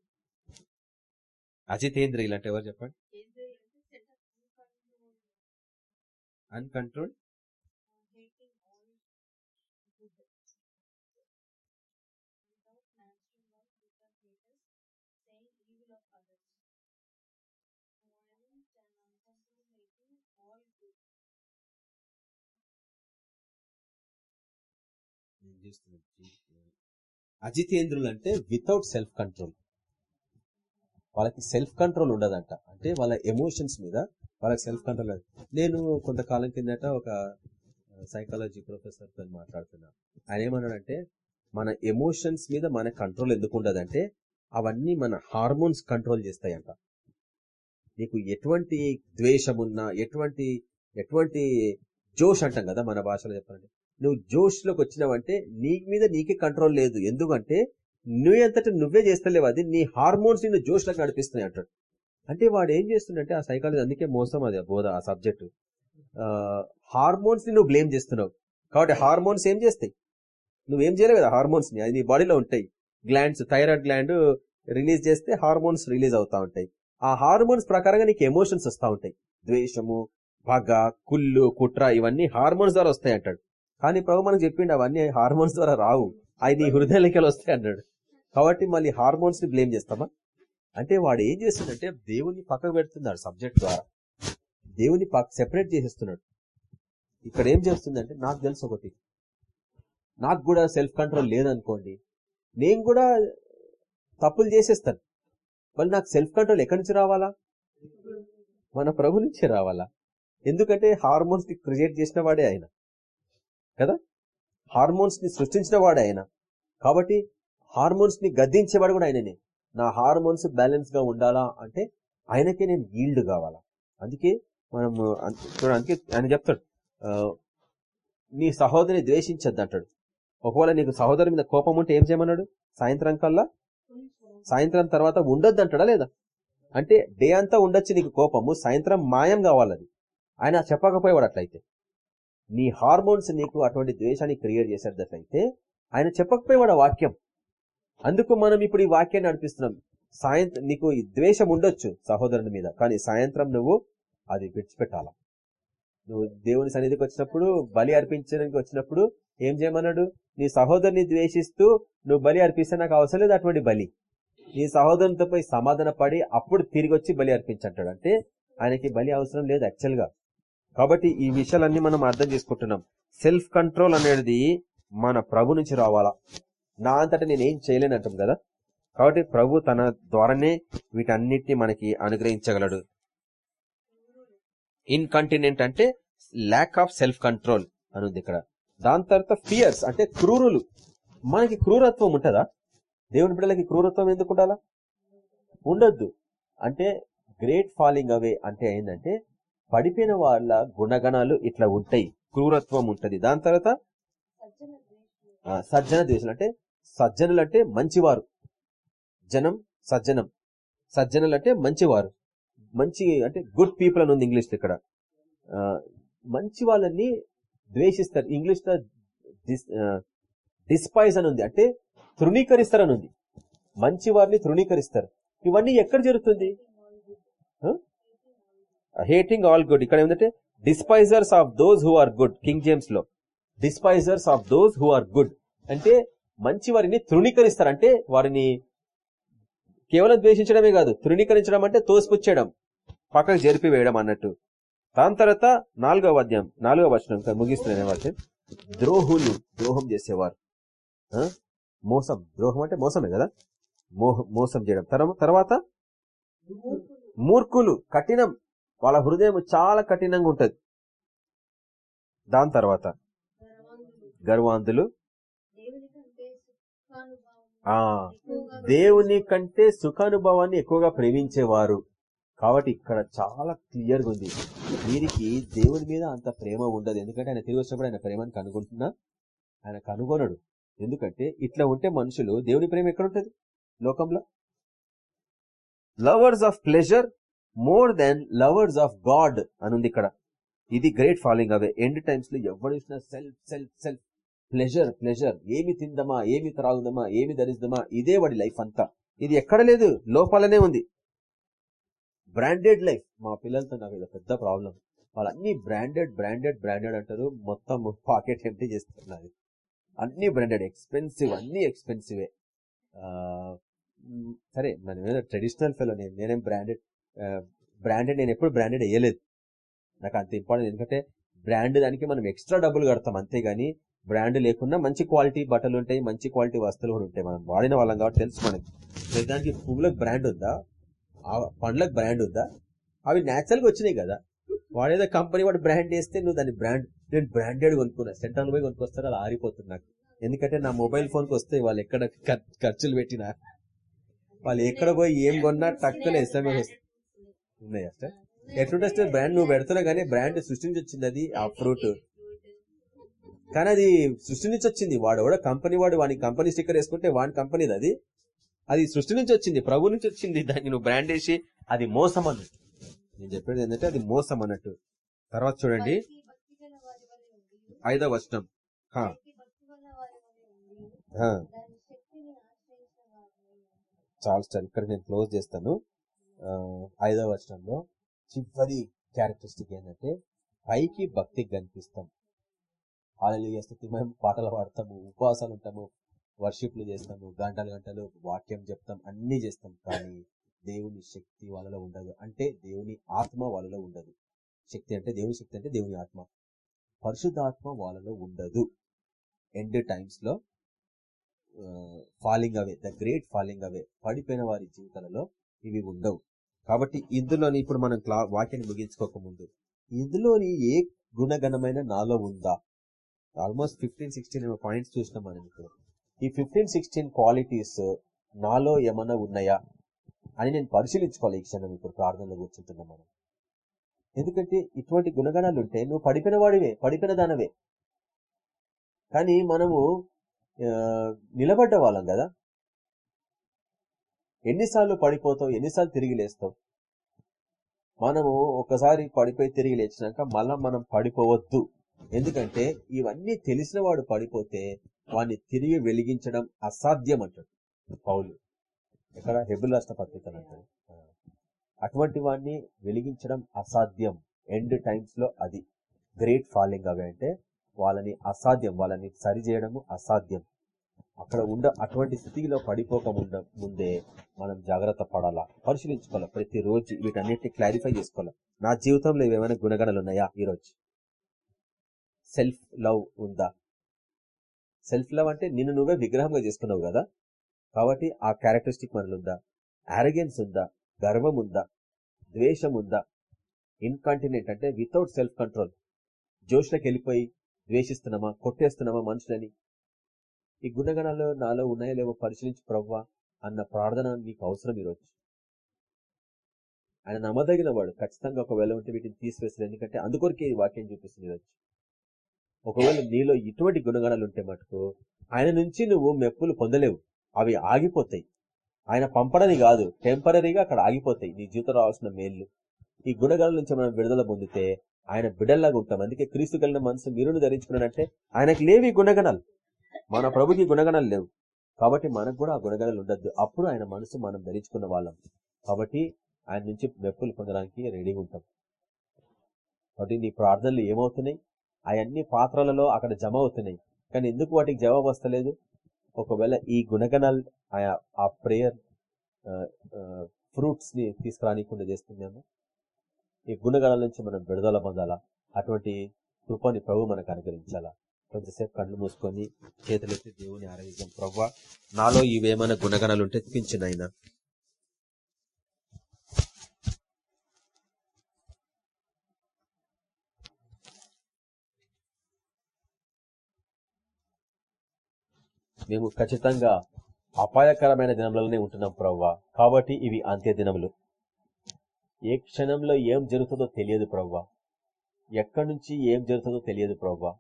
అజితేంద్రియులు అంటే ఎవరు చెప్పండి? అన్కంట్రోల్ అజితేంద్రులు అంటే వితౌట్ సెల్ఫ్ కంట్రోల్ వాళ్ళకి సెల్ఫ్ కంట్రోల్ ఉండదంట. అంటే వాళ్ళ ఎమోషన్స్ మీద వాళ్ళకి సెల్ఫ్ కంట్రోల్ నేను కొంతకాలం కిందట ఒక సైకాలజీ ప్రొఫెసర్తో మాట్లాడుతున్నా. ఆయన ఏమన్నాడంటే మన ఎమోషన్స్ మీద మన కంట్రోల్ ఎందుకు ఉండదంటే అవన్నీ మన హార్మోన్స్ కంట్రోల్ చేస్తాయంట. నీకు ఎటువంటి ద్వేషమున్నా ఎటువంటి ఎటువంటి జోష్ అంటాం కదా మన భాషలో చెప్పాలంటే. నువ్వు జోష్లోకి వచ్చినావంటే నీ మీద నీకే కంట్రోల్ లేదు. ఎందుకంటే నువ్వు ఎంతటి నువ్వే చేస్తలేవు. అది నీ హార్మోన్స్ నిన్ను జోష్లకు నడిపిస్తున్నాయి అంటాడు. అంటే వాడు ఏం చేస్తుండంటే ఆ సైకాలజీ అందుకే మోసం అది బోధ ఆ సబ్జెక్ట్ హార్మోన్స్ని నువ్వు బ్లేమ్ చేస్తున్నావు. కాబట్టి హార్మోన్స్ ఏం చేస్తాయి? నువ్వేం చేయలేవు కదా హార్మోన్స్ని. అది నీ బాడీలో ఉంటాయి. గ్లాండ్స్ థైరాయిడ్ గ్లాండ్ రిలీజ్ చేస్తే హార్మోన్స్ రిలీజ్ అవుతా ఉంటాయి. ఆ హార్మోన్స్ ప్రకారంగా నీకు ఎమోషన్స్ వస్తూ ఉంటాయి. ద్వేషము పగ కుళ్ళు కుట్ర ఇవన్నీ హార్మోన్స్ ద్వారా వస్తాయి అంటాడు. కానీ ప్రభు మనకు చెప్పిండు అవన్నీ హార్మోన్స్ ద్వారా రావు. అవి నీ హృదయలకెళ్ళి వస్తాయి అన్నాడు. కాబట్టి మళ్ళీ హార్మోన్స్ని బ్లేమ్ చేస్తామా? అంటే వాడు ఏం చేస్తుందంటే దేవుని పక్కకు పెడుతున్నాడు సబ్జెక్ట్ ద్వారా. దేవుని పక్క సెపరేట్ చేసేస్తున్నాడు. ఇక్కడ ఏం చేస్తుందంటే నాకు తెలుసు ఒకటి. నాకు కూడా సెల్ఫ్ కంట్రోల్ లేదనుకోండి. నేను కూడా తప్పులు చేసేస్తాను. మళ్ళీ నాకు సెల్ఫ్ కంట్రోల్ ఎక్కడి నుంచి రావాలా? మన ప్రభు నుంచే రావాలా? ఎందుకంటే హార్మోన్స్ని క్రియేట్ చేసిన వాడే ఆయన. కదా? హార్మోన్స్ని సృష్టించిన వాడే ఆయన. కాబట్టి హార్మోన్స్ని గద్దించేవాడు కూడా ఆయననే. నా హార్మోన్స్ బ్యాలెన్స్గా ఉండాలా అంటే ఆయనకే నేను ఈల్డ్ కావాలా? అందుకే మనం అందుకే ఆయన చెప్తాడు నీ సహోదరిని ద్వేషించద్దు అంటాడు. ఒకవేళ నీకు సహోదరు మీద కోపం ఉంటే ఏం చేయమన్నాడు? సాయంత్రం కల్లా సాయంత్రం తర్వాత ఉండొద్దు అంటాడా లేదా? అంటే డే అంతా ఉండొచ్చు నీకు కోపము సాయంత్రం మాయం కావాలది. ఆయన చెప్పకపోయేవాడు అట్లయితే. నీ హార్మోన్స్ నీకు అటువంటి ద్వేషాన్ని క్రియేట్ చేసేటట్లయితే ఆయన చెప్పకపోయేవాడు ఆ వాక్యం. అందుకు మనం ఇప్పుడు ఈ వాక్యాన్ని నడిపిస్తున్నాం. సాయంత్రం నీకు ఈ ద్వేషం ఉండొచ్చు సహోదరుని మీద కానీ సాయంత్రం నువ్వు అది విడిచిపెట్టాల? నువ్వు దేవుని సన్నిధికి వచ్చినప్పుడు బలి అర్పించడానికి వచ్చినప్పుడు ఏం చేయమన్నాడు? నీ సహోదరుని ద్వేషిస్తూ నువ్వు బలి అర్పిస్తే నాకు అవసరం లేదు అటువంటి బలి. నీ సహోదరునితో పోయి సమాధాన పడి అప్పుడు తిరిగి వచ్చి బలి అర్పించంటాడు. అంటే ఆయనకి బలి అవసరం లేదు యాక్చువల్గా. కాబట్టి ఈ విషయాలన్నీ మనం అర్థం చేసుకుంటున్నాం. సెల్ఫ్ కంట్రోల్ అనేది మన ప్రభు నుంచి రావాలా? నా అంతటా నేను ఏం చేయలేను అంటాం కదా? కాబట్టి ప్రభు తన ద్వారానే వీటన్నిటిని మనకి అనుగ్రహించగలడు. ఇన్కంటినెంట్ అంటే ల్యాక్ ఆఫ్ సెల్ఫ్ కంట్రోల్ అని ఉంది ఇక్కడ. దాని తర్వాత ఫియర్స్ అంటే క్రూరులు. మనకి క్రూరత్వం ఉంటుందా? దేవుని బిడ్డలకి క్రూరత్వం ఎందుకు ఉండాలా? ఉండొద్దు. అంటే గ్రేట్ ఫాలింగ్ అవే అంటే ఏంటంటే పడిపోయిన వాళ్ళ గుణగణాలు ఇట్లా ఉంటాయి. క్రూరత్వం ఉంటుంది. దాని తర్వాత సజ్జన ద్వేషులు. అంటే సజ్జనులు అంటే మంచివారు. జనం సజ్జనం. సజ్జనులు అంటే మంచివారు. మంచి అంటే గుడ్ పీపుల్ అని ఉంది ఇంగ్లీష్ ఇక్కడ. మంచి వాళ్ళని ద్వేషిస్తారు. ఇంగ్లీష్లో డిస్పైజ్ అని ఉంది. అంటే తృణీకరిస్తారనుంది. మంచి వారిని తృణీకరిస్తారు. ఇవన్నీ ఎక్కడ జరుగుతుంది? హేటింగ్ ఆల్ గుడ్ ఇక్కడ ఏంటంటే despisers of those who are good King జేమ్స్లో despisers of those who are good అంటే మంచి వారిని తృణీకరిస్తారు. అంటే వారిని కేవలం ద్వేషించడమే కాదు తృణీకరించడం అంటే తోసిపుచ్చడం పక్కకు జరిపి వేయడం అన్నట్టు. దాని తర్వాత నాలుగవ అధ్యాయం నాలుగవ వచనం ముగిస్తున్నాయి ద్రోహులు ద్రోహం చేసేవారు. మోసం ద్రోహం అంటే మోసమే కదా? మోసం చేయడం. తర్వాత? మూర్ఖులు. కఠినం. వాళ్ళ హృదయం చాలా కఠినంగా ఉంటుంది. దాని తర్వాత? గర్వాంధులు. దేవుని కంటే ఆ దేవుని కంటే సుఖానుభవాన్ని ఎక్కువగా ప్రేమించేవారు. కాబట్టి ఇక్కడ చాలా క్లియర్గా ఉంది. వీరికి దేవుని మీద అంత ప్రేమ ఉండదు. ఎందుకంటే ఆయన తిరిగి వచ్చినప్పుడు ఆయన ప్రేమను కనుగొంటున్నా ఆయన కనుగొనడు. ఎందుకంటే ఇట్లా ఉంటే మనుషులు దేవుని ప్రేమ ఎక్కడ ఉంటది లోకంలో? Lovers of pleasure more than lovers of God అని ఇక్కడ. ఇది గ్రేట్ ఫాలోయింగ్ అవే ఎండ్ టైమ్స్లో ఎవరు చూసినా self self self pleasure pleasure ఏమి తిందమా ఏమి త్రాగుదమా ఏమి ధరిద్దామా ఇదే వాడి లైఫ్ అంతా. ఇది ఎక్కడ లేదు లోపాలనే ఉంది. బ్రాండెడ్ లైఫ్ మా పిల్లలతో నాకు ఇది పెద్ద ప్రాబ్లం వాళ్ళన్ని బ్రాండెడ్ బ్రాండెడ్ బ్రాండెడ్ అంటారు. మొత్తం పాకెట్ ఎంటీ చేస్తున్నారు. అన్ని బ్రాండెడ్ ఎక్స్పెన్సివ్ అన్ని ఎక్స్పెన్సివే సరే మనం ఏదో ట్రెడిషనల్ ఫెలో నేను నేనేం బ్రాండెడ్ బ్రాండెడ్ నేను ఎప్పుడు బ్రాండెడ్ వేయలేదు నాకు అంత ఇంపార్టెంట్ ఎందుకంటే బ్రాండ్ దానికి మనం ఎక్స్ట్రా డబ్బులు కడతాం అంతేగాని బ్రాండ్ లేకుండా మంచి క్వాలిటీ బట్టలు ఉంటాయి మంచి క్వాలిటీ వస్తువులు కూడా ఉంటాయి. మనం వాడిన వాళ్ళం కాబట్టి తెలుసు మనకి ప్రతి దానికి పువ్వులకు బ్రాండ్ ఉందా? పండ్లకు బ్రాండ్ ఉందా? అవి న్యాచురల్గా వచ్చినాయి కదా. వాడేదో కంపెనీ వాడు బ్రాండ్ వేస్తే నువ్వు దాన్ని బ్రాండ్ నేను బ్రాండెడ్ కొనుక్కున్నా. సెంట్రల్ పోయి కొనుక్కొస్తారు అలా ఆరిపోతుంది నాకు. ఎందుకంటే నా మొబైల్ ఫోన్కి వస్తే వాళ్ళు ఎక్కడ ఖర్చులు పెట్టినా వాళ్ళు ఎక్కడ పోయి ఏం కొన్నా టక్కున ఎస్ఎంఎస్ వస్తుంది ఉన్నాయి అసలు ఎట్లుంటే బ్రాండ్ నువ్వు పెడుతున్నా కానీ బ్రాండ్ సృష్టించి వచ్చింది అది ఆ ఫ్రూట్. కానీ అది సృష్టి నుంచి వచ్చింది. వాడు కూడా కంపెనీ వాడు వాడిని కంపెనీ స్టిక్కర్ వేసుకుంటే వాడి కంపెనీది అది. అది సృష్టి నుంచి వచ్చింది ప్రభు నుంచి వచ్చింది. దాన్ని నువ్వు బ్రాండ్ వేసి అది మోసం అన్నట్టు నేను చెప్పేది ఏంటంటే అది మోసం అన్నట్టు. తర్వాత చూడండి. ఐదవ వచనం. చాలా సార్ ఇక్కడ నేను క్లోజ్ చేస్తాను. ఐదవ వచనంలో చివరి క్యారెక్టరిస్టిక్ ఏంటంటే పైకి భక్తి కనిపిస్తాం. హాలలు చేస్తే మేము పాటలు పాడతాము ఉపవాసాలు ఉంటాము వర్షిప్లు చేస్తాము గంటలు గంటలు వాక్యం చెప్తాం అన్ని చేస్తాం. కానీ దేవుని శక్తి వాళ్ళలో ఉండదు. అంటే దేవుని ఆత్మ వాళ్ళలో ఉండదు. శక్తి అంటే దేవుని శక్తి అంటే దేవుని ఆత్మ. పరిశుద్ధాత్మ వాళ్ళలో ఉండదు. ఎండ్ టైమ్స్లో falling away the great falling away పడిపోయిన వారి జీవితాలలో ఇవి ఉండవు. కాబట్టి ఇందులోని ఇప్పుడు మనం క్లా వాక్యాన్ని ముగించుకోకముందు ఇందులోని ఏ గుణగణమైన నాలో ఉందా? ఆల్మోస్ట్ ఫిఫ్టీన్ సిక్స్టీన్ పాయింట్స్ చూసినాం మనం ఇప్పుడు. ఈ ఫిఫ్టీన్ సిక్స్టీన్ క్వాలిటీస్ నాలో ఏమన్నా ఉన్నాయా? అని నేను పరిశీలించుకోవాలి ఈ క్షణం ఇప్పుడు ప్రార్థనలో కూర్చుంటున్నా మనం. ఎందుకంటే ఇటువంటి గుణగణాలు ఉంటే నువ్వు పడిపోయిన వాడివే పడిపోయిన దానవే. కానీ మనము నిలబడ్డ వాళ్ళం కదా. ఎన్నిసార్లు పడిపోతావు ఎన్నిసార్లు తిరిగి లేస్తావు మనము ఒకసారి పడిపోయి తిరిగి లేచినాక మళ్ళా మనం పడిపోవద్దు. ఎందుకంటే ఇవన్నీ తెలిసిన వాడు పడిపోతే వాడిని తిరిగి వెలిగించడం అసాధ్యం అంటాడు పౌలు. ఎక్కడ హెబుల్ రాష్ట్ర పత్రికలు అంటారు. అటువంటి వాడిని వెలిగించడం అసాధ్యం. ఎండ్ టైమ్స్లో అది గ్రేట్ ఫాలింగ్ అవి అంటే వాళ్ళని అసాధ్యం వాళ్ళని సరి చేయడము అసాధ్యం. అక్కడ ఉండ అటువంటి స్థితిలో పడిపోక ముందే మనం జాగ్రత్త పడాలా? పరిశీలించుకోవాలా? ప్రతిరోజు వీటన్నిటిని క్లారిఫై చేసుకోవాలా? నా జీవితంలో ఏమైనా గుణగణాలు ఉన్నాయా ఈరోజు? సెల్ఫ్ లవ్ ఉందా? సెల్ఫ్ లవ్ అంటే నిన్ను నువ్వే విగ్రహంగా చేసుకున్నావు కదా? కాబట్టి ఆ క్యారెక్టరిస్టిక్ మనలో ఉందా అరగెన్స్ ఉందా? గర్వం ఉందా? ద్వేషం ఉందా? ఇన్కాంటినెంట్ అంటే వితౌట్ సెల్ఫ్ కంట్రోల్ జోష్లోకి వెళ్ళిపోయి ద్వేషిస్తున్నామా? కొట్టేస్తున్నామా మనుషులని? ఈ గుణగణాలు నాలో ఉన్నాయో లేవో పరిశీలించి ప్రవ్వా అన్న ప్రార్థన నీకు అవసరం ఈరోజు. ఆయన నమ్మదగిన వాడు ఖచ్చితంగా ఒకవేళ ఉంటే వీటిని తీసివేస్తారు. ఎందుకంటే అందుకొరకే ఈ వాక్యం చూపిస్తుంది ఈరోజు. ఒకవేళ నీలో ఇటువంటి గుణగణాలు ఉంటే మటుకు ఆయన నుంచి నువ్వు మెప్పులు పొందలేవు. అవి ఆగిపోతాయి. ఆయన పంపడని కాదు టెంపరీగా అక్కడ ఆగిపోతాయి. నీ జీవితం రావాల్సిన మేళ్ళు. ఈ గుణగణాల నుంచి మనం విడుదల పొందితే ఆయన బిడల్లాగా ఉంటాం. అందుకే క్రీస్తు కలిగిన మనసు మీరును ధరించుకున్నాడంటే ఆయనకు లేవి గుణగణాలు. మన ప్రభుకి గుణగణాలు లేవు. కాబట్టి మనకు కూడా ఆ గుణగణాలు ఉండద్దు. అప్పుడు ఆయన మనసు మనం ధరించుకున్న వాళ్ళం. కాబట్టి ఆయన నుంచి మెప్పులు పొందడానికి రెడీగా ఉంటాం. కాబట్టి నీ ప్రార్థనలు ఏమవుతున్నాయి? అవన్నీ పాత్రలలో అక్కడ జమ అవుతున్నాయి. కానీ ఎందుకు వాటికి జవాబు వస్తలేదు? ఒకవేళ ఈ గుణగణాలు ఆ- ఆ ప్రేయర్ ఫ్రూట్స్ని తీసుకురానికుండా చేస్తుందేమో ఈ గుణగణాల నుంచి మనం విడుదల పొందాలా? అటువంటి కృపని ప్రభు మనకు అనుగ్రహించాలా? కొంచెంసేపు కళ్ళు మూసుకొని చేతులెత్తి దేవుని ఆరాధించాం ప్రవ్వా నాలో ఇవేమైనా గుణగణాలు ఉంటే చూపించిన మేము ఖచ్చితంగా అపాయకరమైన దినములలోనే ఉంటున్నాం ప్రవ్వా. కాబట్టి ఇవి అంత్య దినములు. ఏ క్షణంలో ఏం జరుగుతుందో తెలియదు ప్రవ్వా. ఎక్కడి నుంచి ఏం జరుగుతుందో తెలియదు ప్రవ్వా.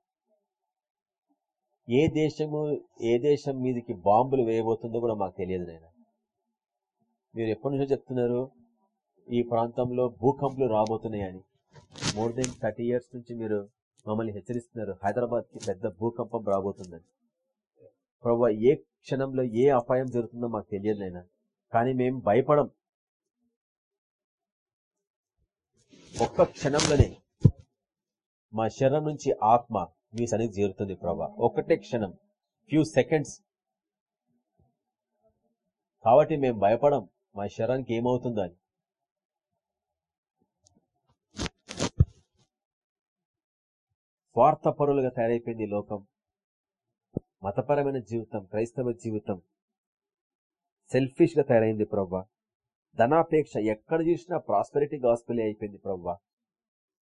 ఏ దేశము ఏ దేశం మీదకి బాంబులు వేయబోతుందో కూడా మాకు తెలియదు నేను మీరు ఎప్పటి నుంచో చెప్తున్నారు ఈ ప్రాంతంలో భూకంపులు రాబోతున్నాయని. మోర్ దెన్ థర్టీ ఇయర్స్ నుంచి మీరు మమ్మల్ని హెచ్చరిస్తున్నారు హైదరాబాద్కి పెద్ద భూకంపం రాబోతుందని. ప్రభు ఏ క్షణంలో ఏ అపాయం జరుగుతుందో మాకు తెలియదు నాయన. కానీ మేము భయపడం. ఒక్క క్షణంలోనే మా శరీరం నుంచి ఆత్మ మీ సన్నిధి చేరుతుంది ప్రభా. ఒకటే క్షణం. ఫ్యూ సెకండ్స్ కాబట్టి మేము భయపడం మా శరీరానికి ఏమవుతుందో అని. స్వార్థపరులుగా తయారైపోయింది లోకం. మతపరమైన జీవితం క్రైస్తవ జీవితం సెల్ఫిష్గా తయారైంది ప్రవ్వా. ధనాపేక్ష ఎక్కడ చూసినా ప్రాస్పెరిటీ గాస్పులే అయిపోయింది ప్రవ్వా.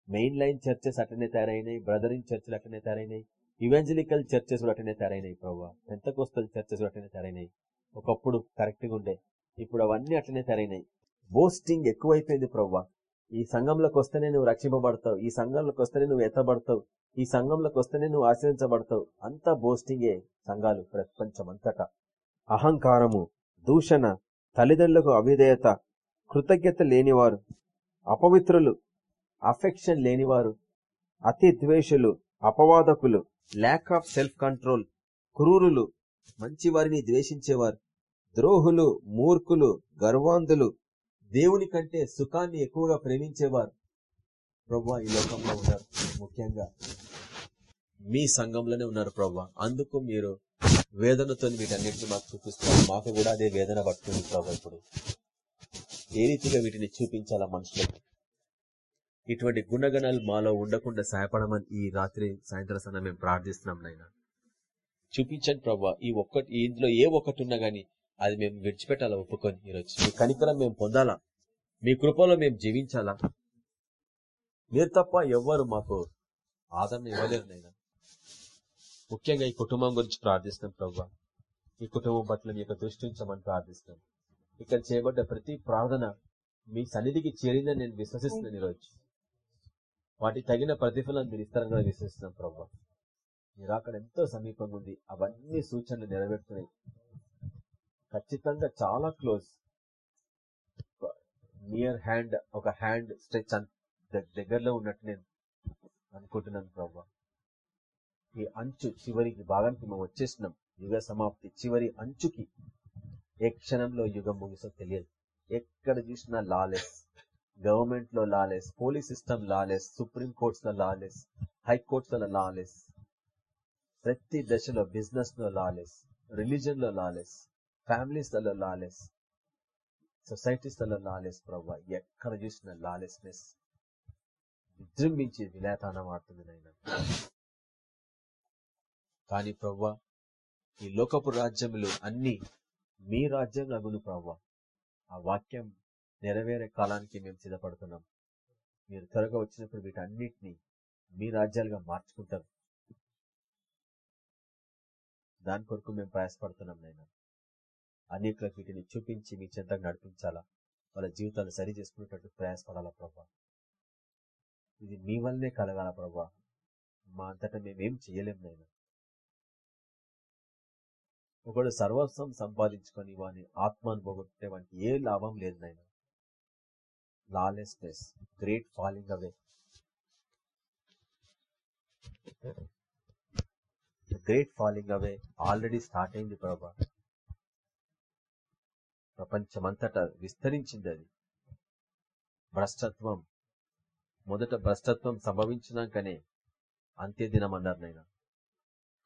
మెయిన్ లైన్ చర్చెస్ అటనే తయారైనాయి బ్రదరింగ్ చర్చలు అటనే తయారైనాయి ఇవాంజలికల్ చర్చెస్ కూడా అటనే తయారైనాయి ప్రవ్వా. పెంతకోస్తల్ చర్చెస్ కూడా అటనే తయారైనాయి. ఒకప్పుడు కరెక్ట్గా ఉండే ఇప్పుడు అవన్నీ అట్లనే తయారైనాయి. బోస్టింగ్ ఎక్కువైపోయింది ప్రవ్వా. ఈ సంఘంలోకి వస్తేనే నువ్వు రక్షింపబడతావు. ఈ సంఘంలోకి వస్తేనే నువ్వు ఎత్తబడతావు. ఈ సంఘంలోకి వస్తేనే నువ్వు ఆశ్రయించబడతావు. అంతా బోస్టింగే సంఘాలు ప్రపంచమంతట. అహంకారము దూషణ తల్లిదండ్రులకు అవిధేయత కృతజ్ఞత లేనివారు అపవిత్రులు అఫెక్షన్ లేనివారు అతి ద్వేషులు అపవాదకులు ల్యాక్ ఆఫ్ సెల్ఫ్ కంట్రోల్ క్రూరులు మంచి వారిని ద్వేషించేవారు ద్రోహులు మూర్ఖులు గర్వాంధులు దేవుని కంటే సుఖాన్ని ఎక్కువగా ప్రేమించేవారు ప్రవ్వా ఈ లోకంలో ఉన్నారు ముఖ్యంగా. మీ సంఘంలోనే ఉన్నారు ప్రవ్వా అందుకు మీరు వేదనతో వీటన్నిటిని మాకు చూపిస్తారు. మాకు కూడా అదే వేదన పడుతుంది ప్రభా ఇప్పుడు. ఏ రీతిగా వీటిని చూపించాలా మనుషులకు? ఇటువంటి గుణగణాలు మాలో ఉండకుండా సహాయపడమని ఈ రాత్రి సాయంత్రం సమయం మేము ప్రార్థిస్తున్నాం నాయన. చూపించండి ప్రభా. ఈ ఒక్కటి ఇందులో ఏ ఒక్కటి ఉన్నా గానీ అది మేము విడిచిపెట్టాలా ఒప్పుకొని ఈరోజు? మీ కనికరం మేము పొందాలా? మీ కృపలో మేము జీవించాలా? మీరు తప్ప ఎవ్వరు మాకు ఆదరణ ఇవ్వలేరు నైనా ముఖ్యంగా ఈ కుటుంబం గురించి ప్రార్థిస్తున్నాం ప్రభా. ఈ కుటుంబం పట్ల మీ యొక్క దృష్టి ఉంచమని ప్రార్థిస్తున్నాం. ఇక్కడ చేయబడ్డ ప్రతి ప్రార్థన మీ సన్నిధికి చేరిందని నేను విశ్వసిస్తున్నాను ఈరోజు. వాటి తగిన ప్రతిఫలం మీరు ఇస్తారని కూడా విశ్వసిస్తున్నాం ప్రభా. మీరు అక్కడ ఎంతో సమీపంగా ఉంది. అవన్నీ సూచనలు నెరవేరుతున్నాయి. ఖచ్చితంగా చాలా క్లోజ్. నియర్ హ్యాండ్ ఒక హ్యాండ్ స్ట్రెచ్ దగ్గరలో ఉన్నట్టు నేను అనుకుంటున్నాను ప్రభా. ఈ అంచు చివరికి భాగానికి మేము వచ్చేసినాం. యుగ సమాప్తి చివరి అంచుకి. ఏ క్షణంలో యుగం ముగిసో తెలియదు. ఎక్కడ చూసినా లాలెస్. గవర్నమెంట్లో lawless. Police system lawless. Supreme కోర్ట్స్లో lawless. హైకోర్ట్స్లో లాలెస్. ప్రతి దశలో బిజినెస్లో లాలెస్. రిలీజన్లో లాలెస్. ఫ్యామిలీస్లలో లాలెస్. సొసైటీస్లలో లాలెస్ ప్రభా ఎక్కడ చూసిన లాలెస్నెస్. విజృంభించి విలేతానం ఆడుతుంది నాయన. కానీ ప్రవ్వా ఈ లోకపు రాజ్యములు అన్ని మీ రాజ్యం నగును ప్రవ్వా. ఆ వాక్యం నెరవేరే కాలానికి మేము సిద్ధపడుతున్నాం. మీరు త్వరగా వచ్చినప్పుడు వీటన్నిటినీ మీ రాజ్యాలుగా మార్చుకుంటారు. దాని కొరకు మేము ప్రయాసపడుతున్నాం నైనా అనేకులకు వీటిని చూపించి మీ చెంతకు నడిపించాలా? వాళ్ళ జీవితాలు సరి చేసుకునేటట్టు ప్రయాసపడాలా ప్రభా? ఇది మీ వల్లనే కలగాల ప్రభా. మా అంతటా మేమేం చేయలేం నైనా ఒకడు సర్వస్వం సంపాదించుకొని వాని ఆత్మను పోగొట్టే వానికి ఏ లాభం లేదు నైనా lawlessness great falling away. Great falling away. Already start అయింది ప్రభా. ప్రపంచమంతటా విస్తరించింది అది. భ్రష్టత్వం. మొదట భ్రష్టత్వం సంభవించినాకనే అంత్య దినం అన్నారు నాయన.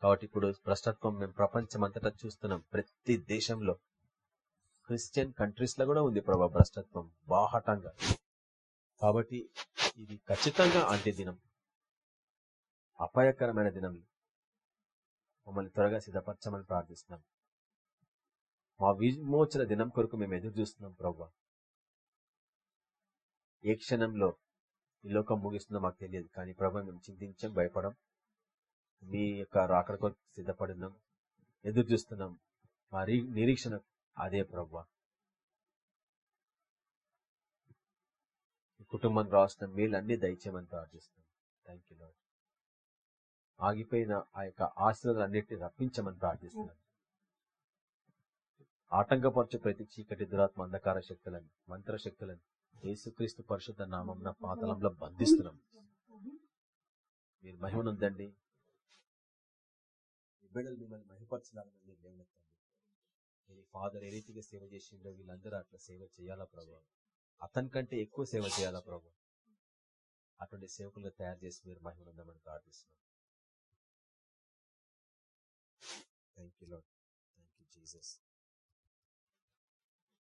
కాబట్టి ఇప్పుడు భ్రష్టత్వం మేము ప్రపంచమంతటా చూస్తున్నాం. ప్రతి దేశంలో క్రిస్టియన్ కంట్రీస్లో కూడా ఉంది ప్రభా భ్రష్టత్వం బాహటంగా. కాబట్టి ఇది ఖచ్చితంగా అంత్య దినం. అపాయకరమైన దినం. మమ్మల్ని త్వరగా సిద్ధపరచమని ప్రార్థిస్తున్నాం. మా విమోచన దినం కొరకు మేము ఎదురు చూస్తున్నాం ప్రభా ఏ క్షణంలో ఈ లోకం ముగిస్తుందో మాకు తెలియదు కానీ ప్రభు మేము చింతించాం భయపడం మీ యొక్క రాకడ కొరకు సిద్ధపడినాం ఎదురు చూస్తున్నాం. మా నిరీక్షణ అదే ప్రభా కుటుంబం రాసిన మేలన్నీ దయచేయమని ప్రార్థిస్తున్నాం. థ్యాంక్ యూ లాడ్ ఆగిపోయిన ఆ యొక్క ఆశీర్వాదాలన్నిటిని రప్పించమని ప్రార్థిస్తున్నాం. ఆటంకపరచు ప్రతి చీకటి దురాత్మ అంధకార శక్తులను మంత్ర శక్తులను యేసుక్రీస్తు పరిశుద్ధ నామం పాతలంలో బంధిస్తున్నాం. మీరు మహిమనుందండి. బిడ్డలు మిమ్మల్ని మహిపరచడానికి మీరు లేవనెత్తండి ఫాదర్ ఏ రీతిగా సేవ చేసిండో వీళ్ళందరూ అట్లా సేవ చేయాలా ప్రభావ అతని కంటే ఎక్కువ సేవ చేయాలా ప్రభు? అటువంటి సేవకులను తయారు చేసి మీరు మహిమనుందామని ప్రార్థిస్తున్నాం. Thank you Lord thank you Jesus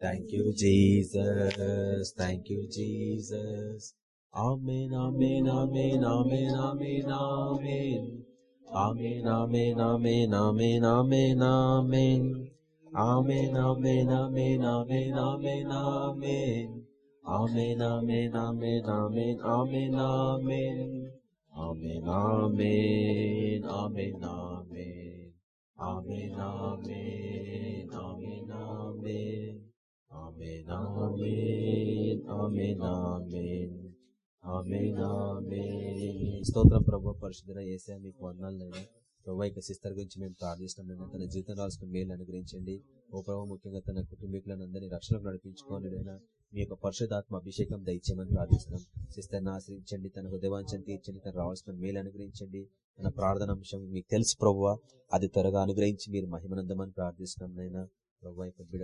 Thank you, Jesus. Thank you, Jesus. Amen, amen, amen, amen, amen, amen. Amen, amen, amen, amen, amen, amen. Amen, amen, amen, amen, amen, amen. Amen, amen, amen, amen, amen, amen. Amen, amen, amen, amen. Amen, amen, Amen, amen, amen, amen. స్తోత్రం ప్రభు పరిశుద్ధ ఏసా మీకు వందాలైనా ప్రభు ఇక sister గురించి మేము ప్రార్థిస్తున్నాం తన జీవితం రాసిన మేలు అనుగ్రహించండి. ఓ ప్రభు ముఖ్యంగా తన కుటుంబీకులను అందరినీ రక్షణకు నడిపించుకోండి మీ యొక్క పరిశుధాత్మ అభిషేకం దయచేయమని ప్రార్థిస్తున్నాం. సిస్టర్ని ఆశ్రయించండి తన హృదయవాంఛం తీర్చండి తన రావాల్సిన మేలు అనుగ్రహించండి. తన ప్రార్థన అంశం మీకు తెలుసు ప్రభు. అది త్వరగా అనుగ్రహించి మీరు మహిమనందమని ప్రార్థిస్తున్నాం నైనా. వైపు యొక్క బిడ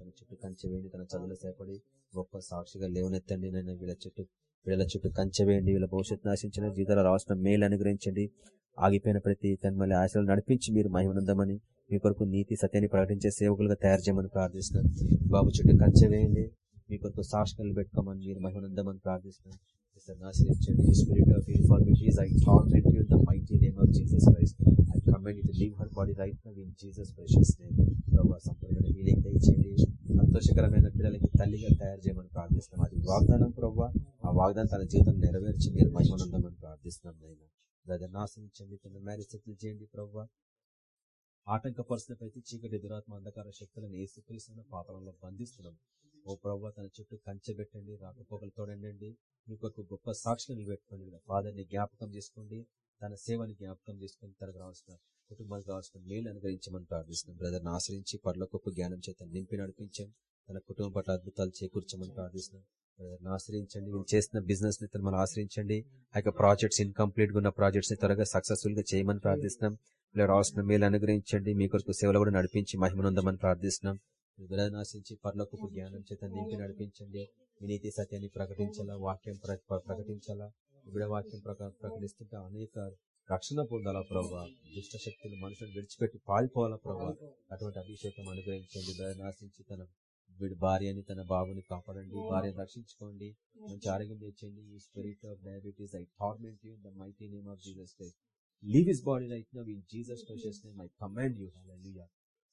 తన చుట్టూ కంచె వేయండి. తన చదువులు సేపడి గొప్ప సాక్షిగా లేవనెత్తండి. నేను వీళ్ళ చుట్టూ వీళ్ళ చుట్టూ కంచె వేయండి. వీళ్ళ భవిష్యత్తు నాశించిన జీతాల రావాల్సిన మేలు అనుగ్రహించండి. ఆగిపోయిన ప్రతి తన్మల్లి ఆశలు నడిపించి మీరు మహిమనందమని మీ కొరకు నీతి సత్యాన్ని ప్రకటించే సేవకులుగా తయారు చేయమని ప్రార్థిస్తున్నాను. బాబు చుట్టూ కంచె వేయండి. మీ కొత్త సాక్షణలు పెట్టుకోమని మీరు మహిమనందమని ప్రార్థిస్తున్నాను Mr. Nasir Chandi, spirit of infirmities, I torment you in the mighty name of Jesus Christ. I command you to leave her body right now ప్రభావ సంపూర్ణమైన హీలింగ్ దయచేయండి. సంతోషకరమైన పిల్లలకి తల్లిగా తయారు చేయమని ప్రార్థిస్తున్నాం. అది వాగ్దానం ప్రభావ ఆ వాగ్దానం తన జీవితం నెరవేర్చి మీరు మహిమనుండమని ప్రార్థిస్తున్నాం నేను బ్రదర్ నాశనం చెంది తన మ్యారేజ్ సెటిల్ చేయండి ప్రభావ ఆటంకపరుస్తున్నప్పుడు చీకటి దురాత్మ అంధకార శక్తులను ఏసుక్రీస్తున్న పాత్రలో బంధిస్తున్నాం. ఓ ప్రభావ తన చుట్టూ కంచె పెట్టండి రాకపోకలు తోడండి మీకు ఒక గొప్ప సాక్షిగా నిలబెట్టుకోండి ఫాదర్ని జ్ఞాపకం చేసుకోండి. తన సేవని జ్ఞాపకం చేసుకుని తనకు రావాల్సిన కుటుంబానికి రావాల్సిన మేలు అనుగ్రహించమని ప్రార్థిస్తున్నాం. బ్రదర్ని ఆశ్రయించి పర్లోకొప్ప జ్ఞానం చేత నింపి నడిపించాం తన కుటుంబం పట్ల అద్భుతాలు చేకూర్చమని ప్రార్థిస్తున్నాం. బ్రదర్ని ఆశ్రయించండి. మీరు చేసిన బిజినెస్ని మనం ఆశ్రయించండి. ఆ యొక్క ప్రాజెక్ట్స్ ఇన్కంప్లీట్గా ఉన్న ప్రాజెక్ట్స్ని త్వరగా సక్సెస్ఫుల్గా చేయమని ప్రార్థిస్తున్నాం. ఇలా రావాల్సిన మేలు అనుగ్రహించండి. మీ కొరకు సేవలు కూడా నడిపించి మహిమనుందమని ప్రార్థిస్తున్నాం. ఆశించి పర్లోకపు జ్ఞానం చేత నింపి నడిపించండి. మీ నీతి సత్యాన్ని ప్రకటించాలా? వాక్యం ప్ర- ప్ర- ప్రకటించాలా? వివిడ వాక్యం ప్రకారం ప్రకటిస్తుంటే అనేక రక్షణ పొందాలా ప్రభావ దుష్ట శక్తులు మనుషులను విడిచిపెట్టి పారిపోవాలా ప్రభావ అటువంటి అభిషేకం అనుగ్రహించండి. దయను ఆశించి తన వీడి భార్యని తన బాబుని కాపాడండి. భార్యను రక్షించుకోండి. మంచి ఆరోగ్యం తెచ్చండి. ఈ spirit of diabetes I torment you the mighty name of Jesus leave his body right now in Jesus precious name I command you hallelujah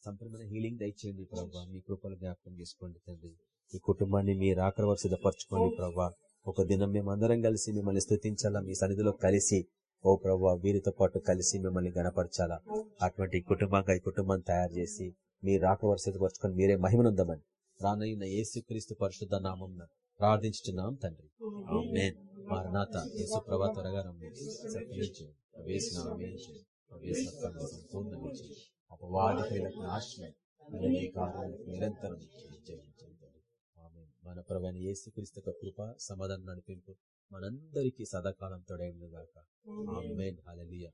సంపూర్ణమైన హీలింగ్ దయచేయండి ప్రభావ మీ కృపలు జ్ఞాపకం చేసుకోండి తండ్రి. ఈ కుటుంబాన్ని మీరు ఆక్రవర్ సిద్ధపరచుకోండి ప్రభా. ఒక దినం మేము అందరం కలిసి మిమ్మల్ని స్థుతించాలా మీ సన్నిధిలో కలిసి ఓ ప్రభా వీరితో పాటు కలిసి మిమ్మల్ని గణపరచాలా? అటువంటి కుటుంబంగా ఈ కుటుంబాన్ని తయారు చేసి మీ రాక వరకు సిద్ధపరచుకొని మీరే మహిమనుందమని రానయ్యున్న యేసుక్రీస్తు పరిశుద్ధ నామం ప్రార్థించుతున్నాం తండ్రి. ఆమేన్. యేసు ప్రభా త్వరగా సంపూర్ణ విజయం అపవాది క్రియలకు నాశనం నిరంతరం మన ప్రవైన యేసుక్రీస్తు యొక్క కృప సమాధానం నడిపింపు మనందరికీ సదాకాలం ఆమేన్. హల్లెలూయా.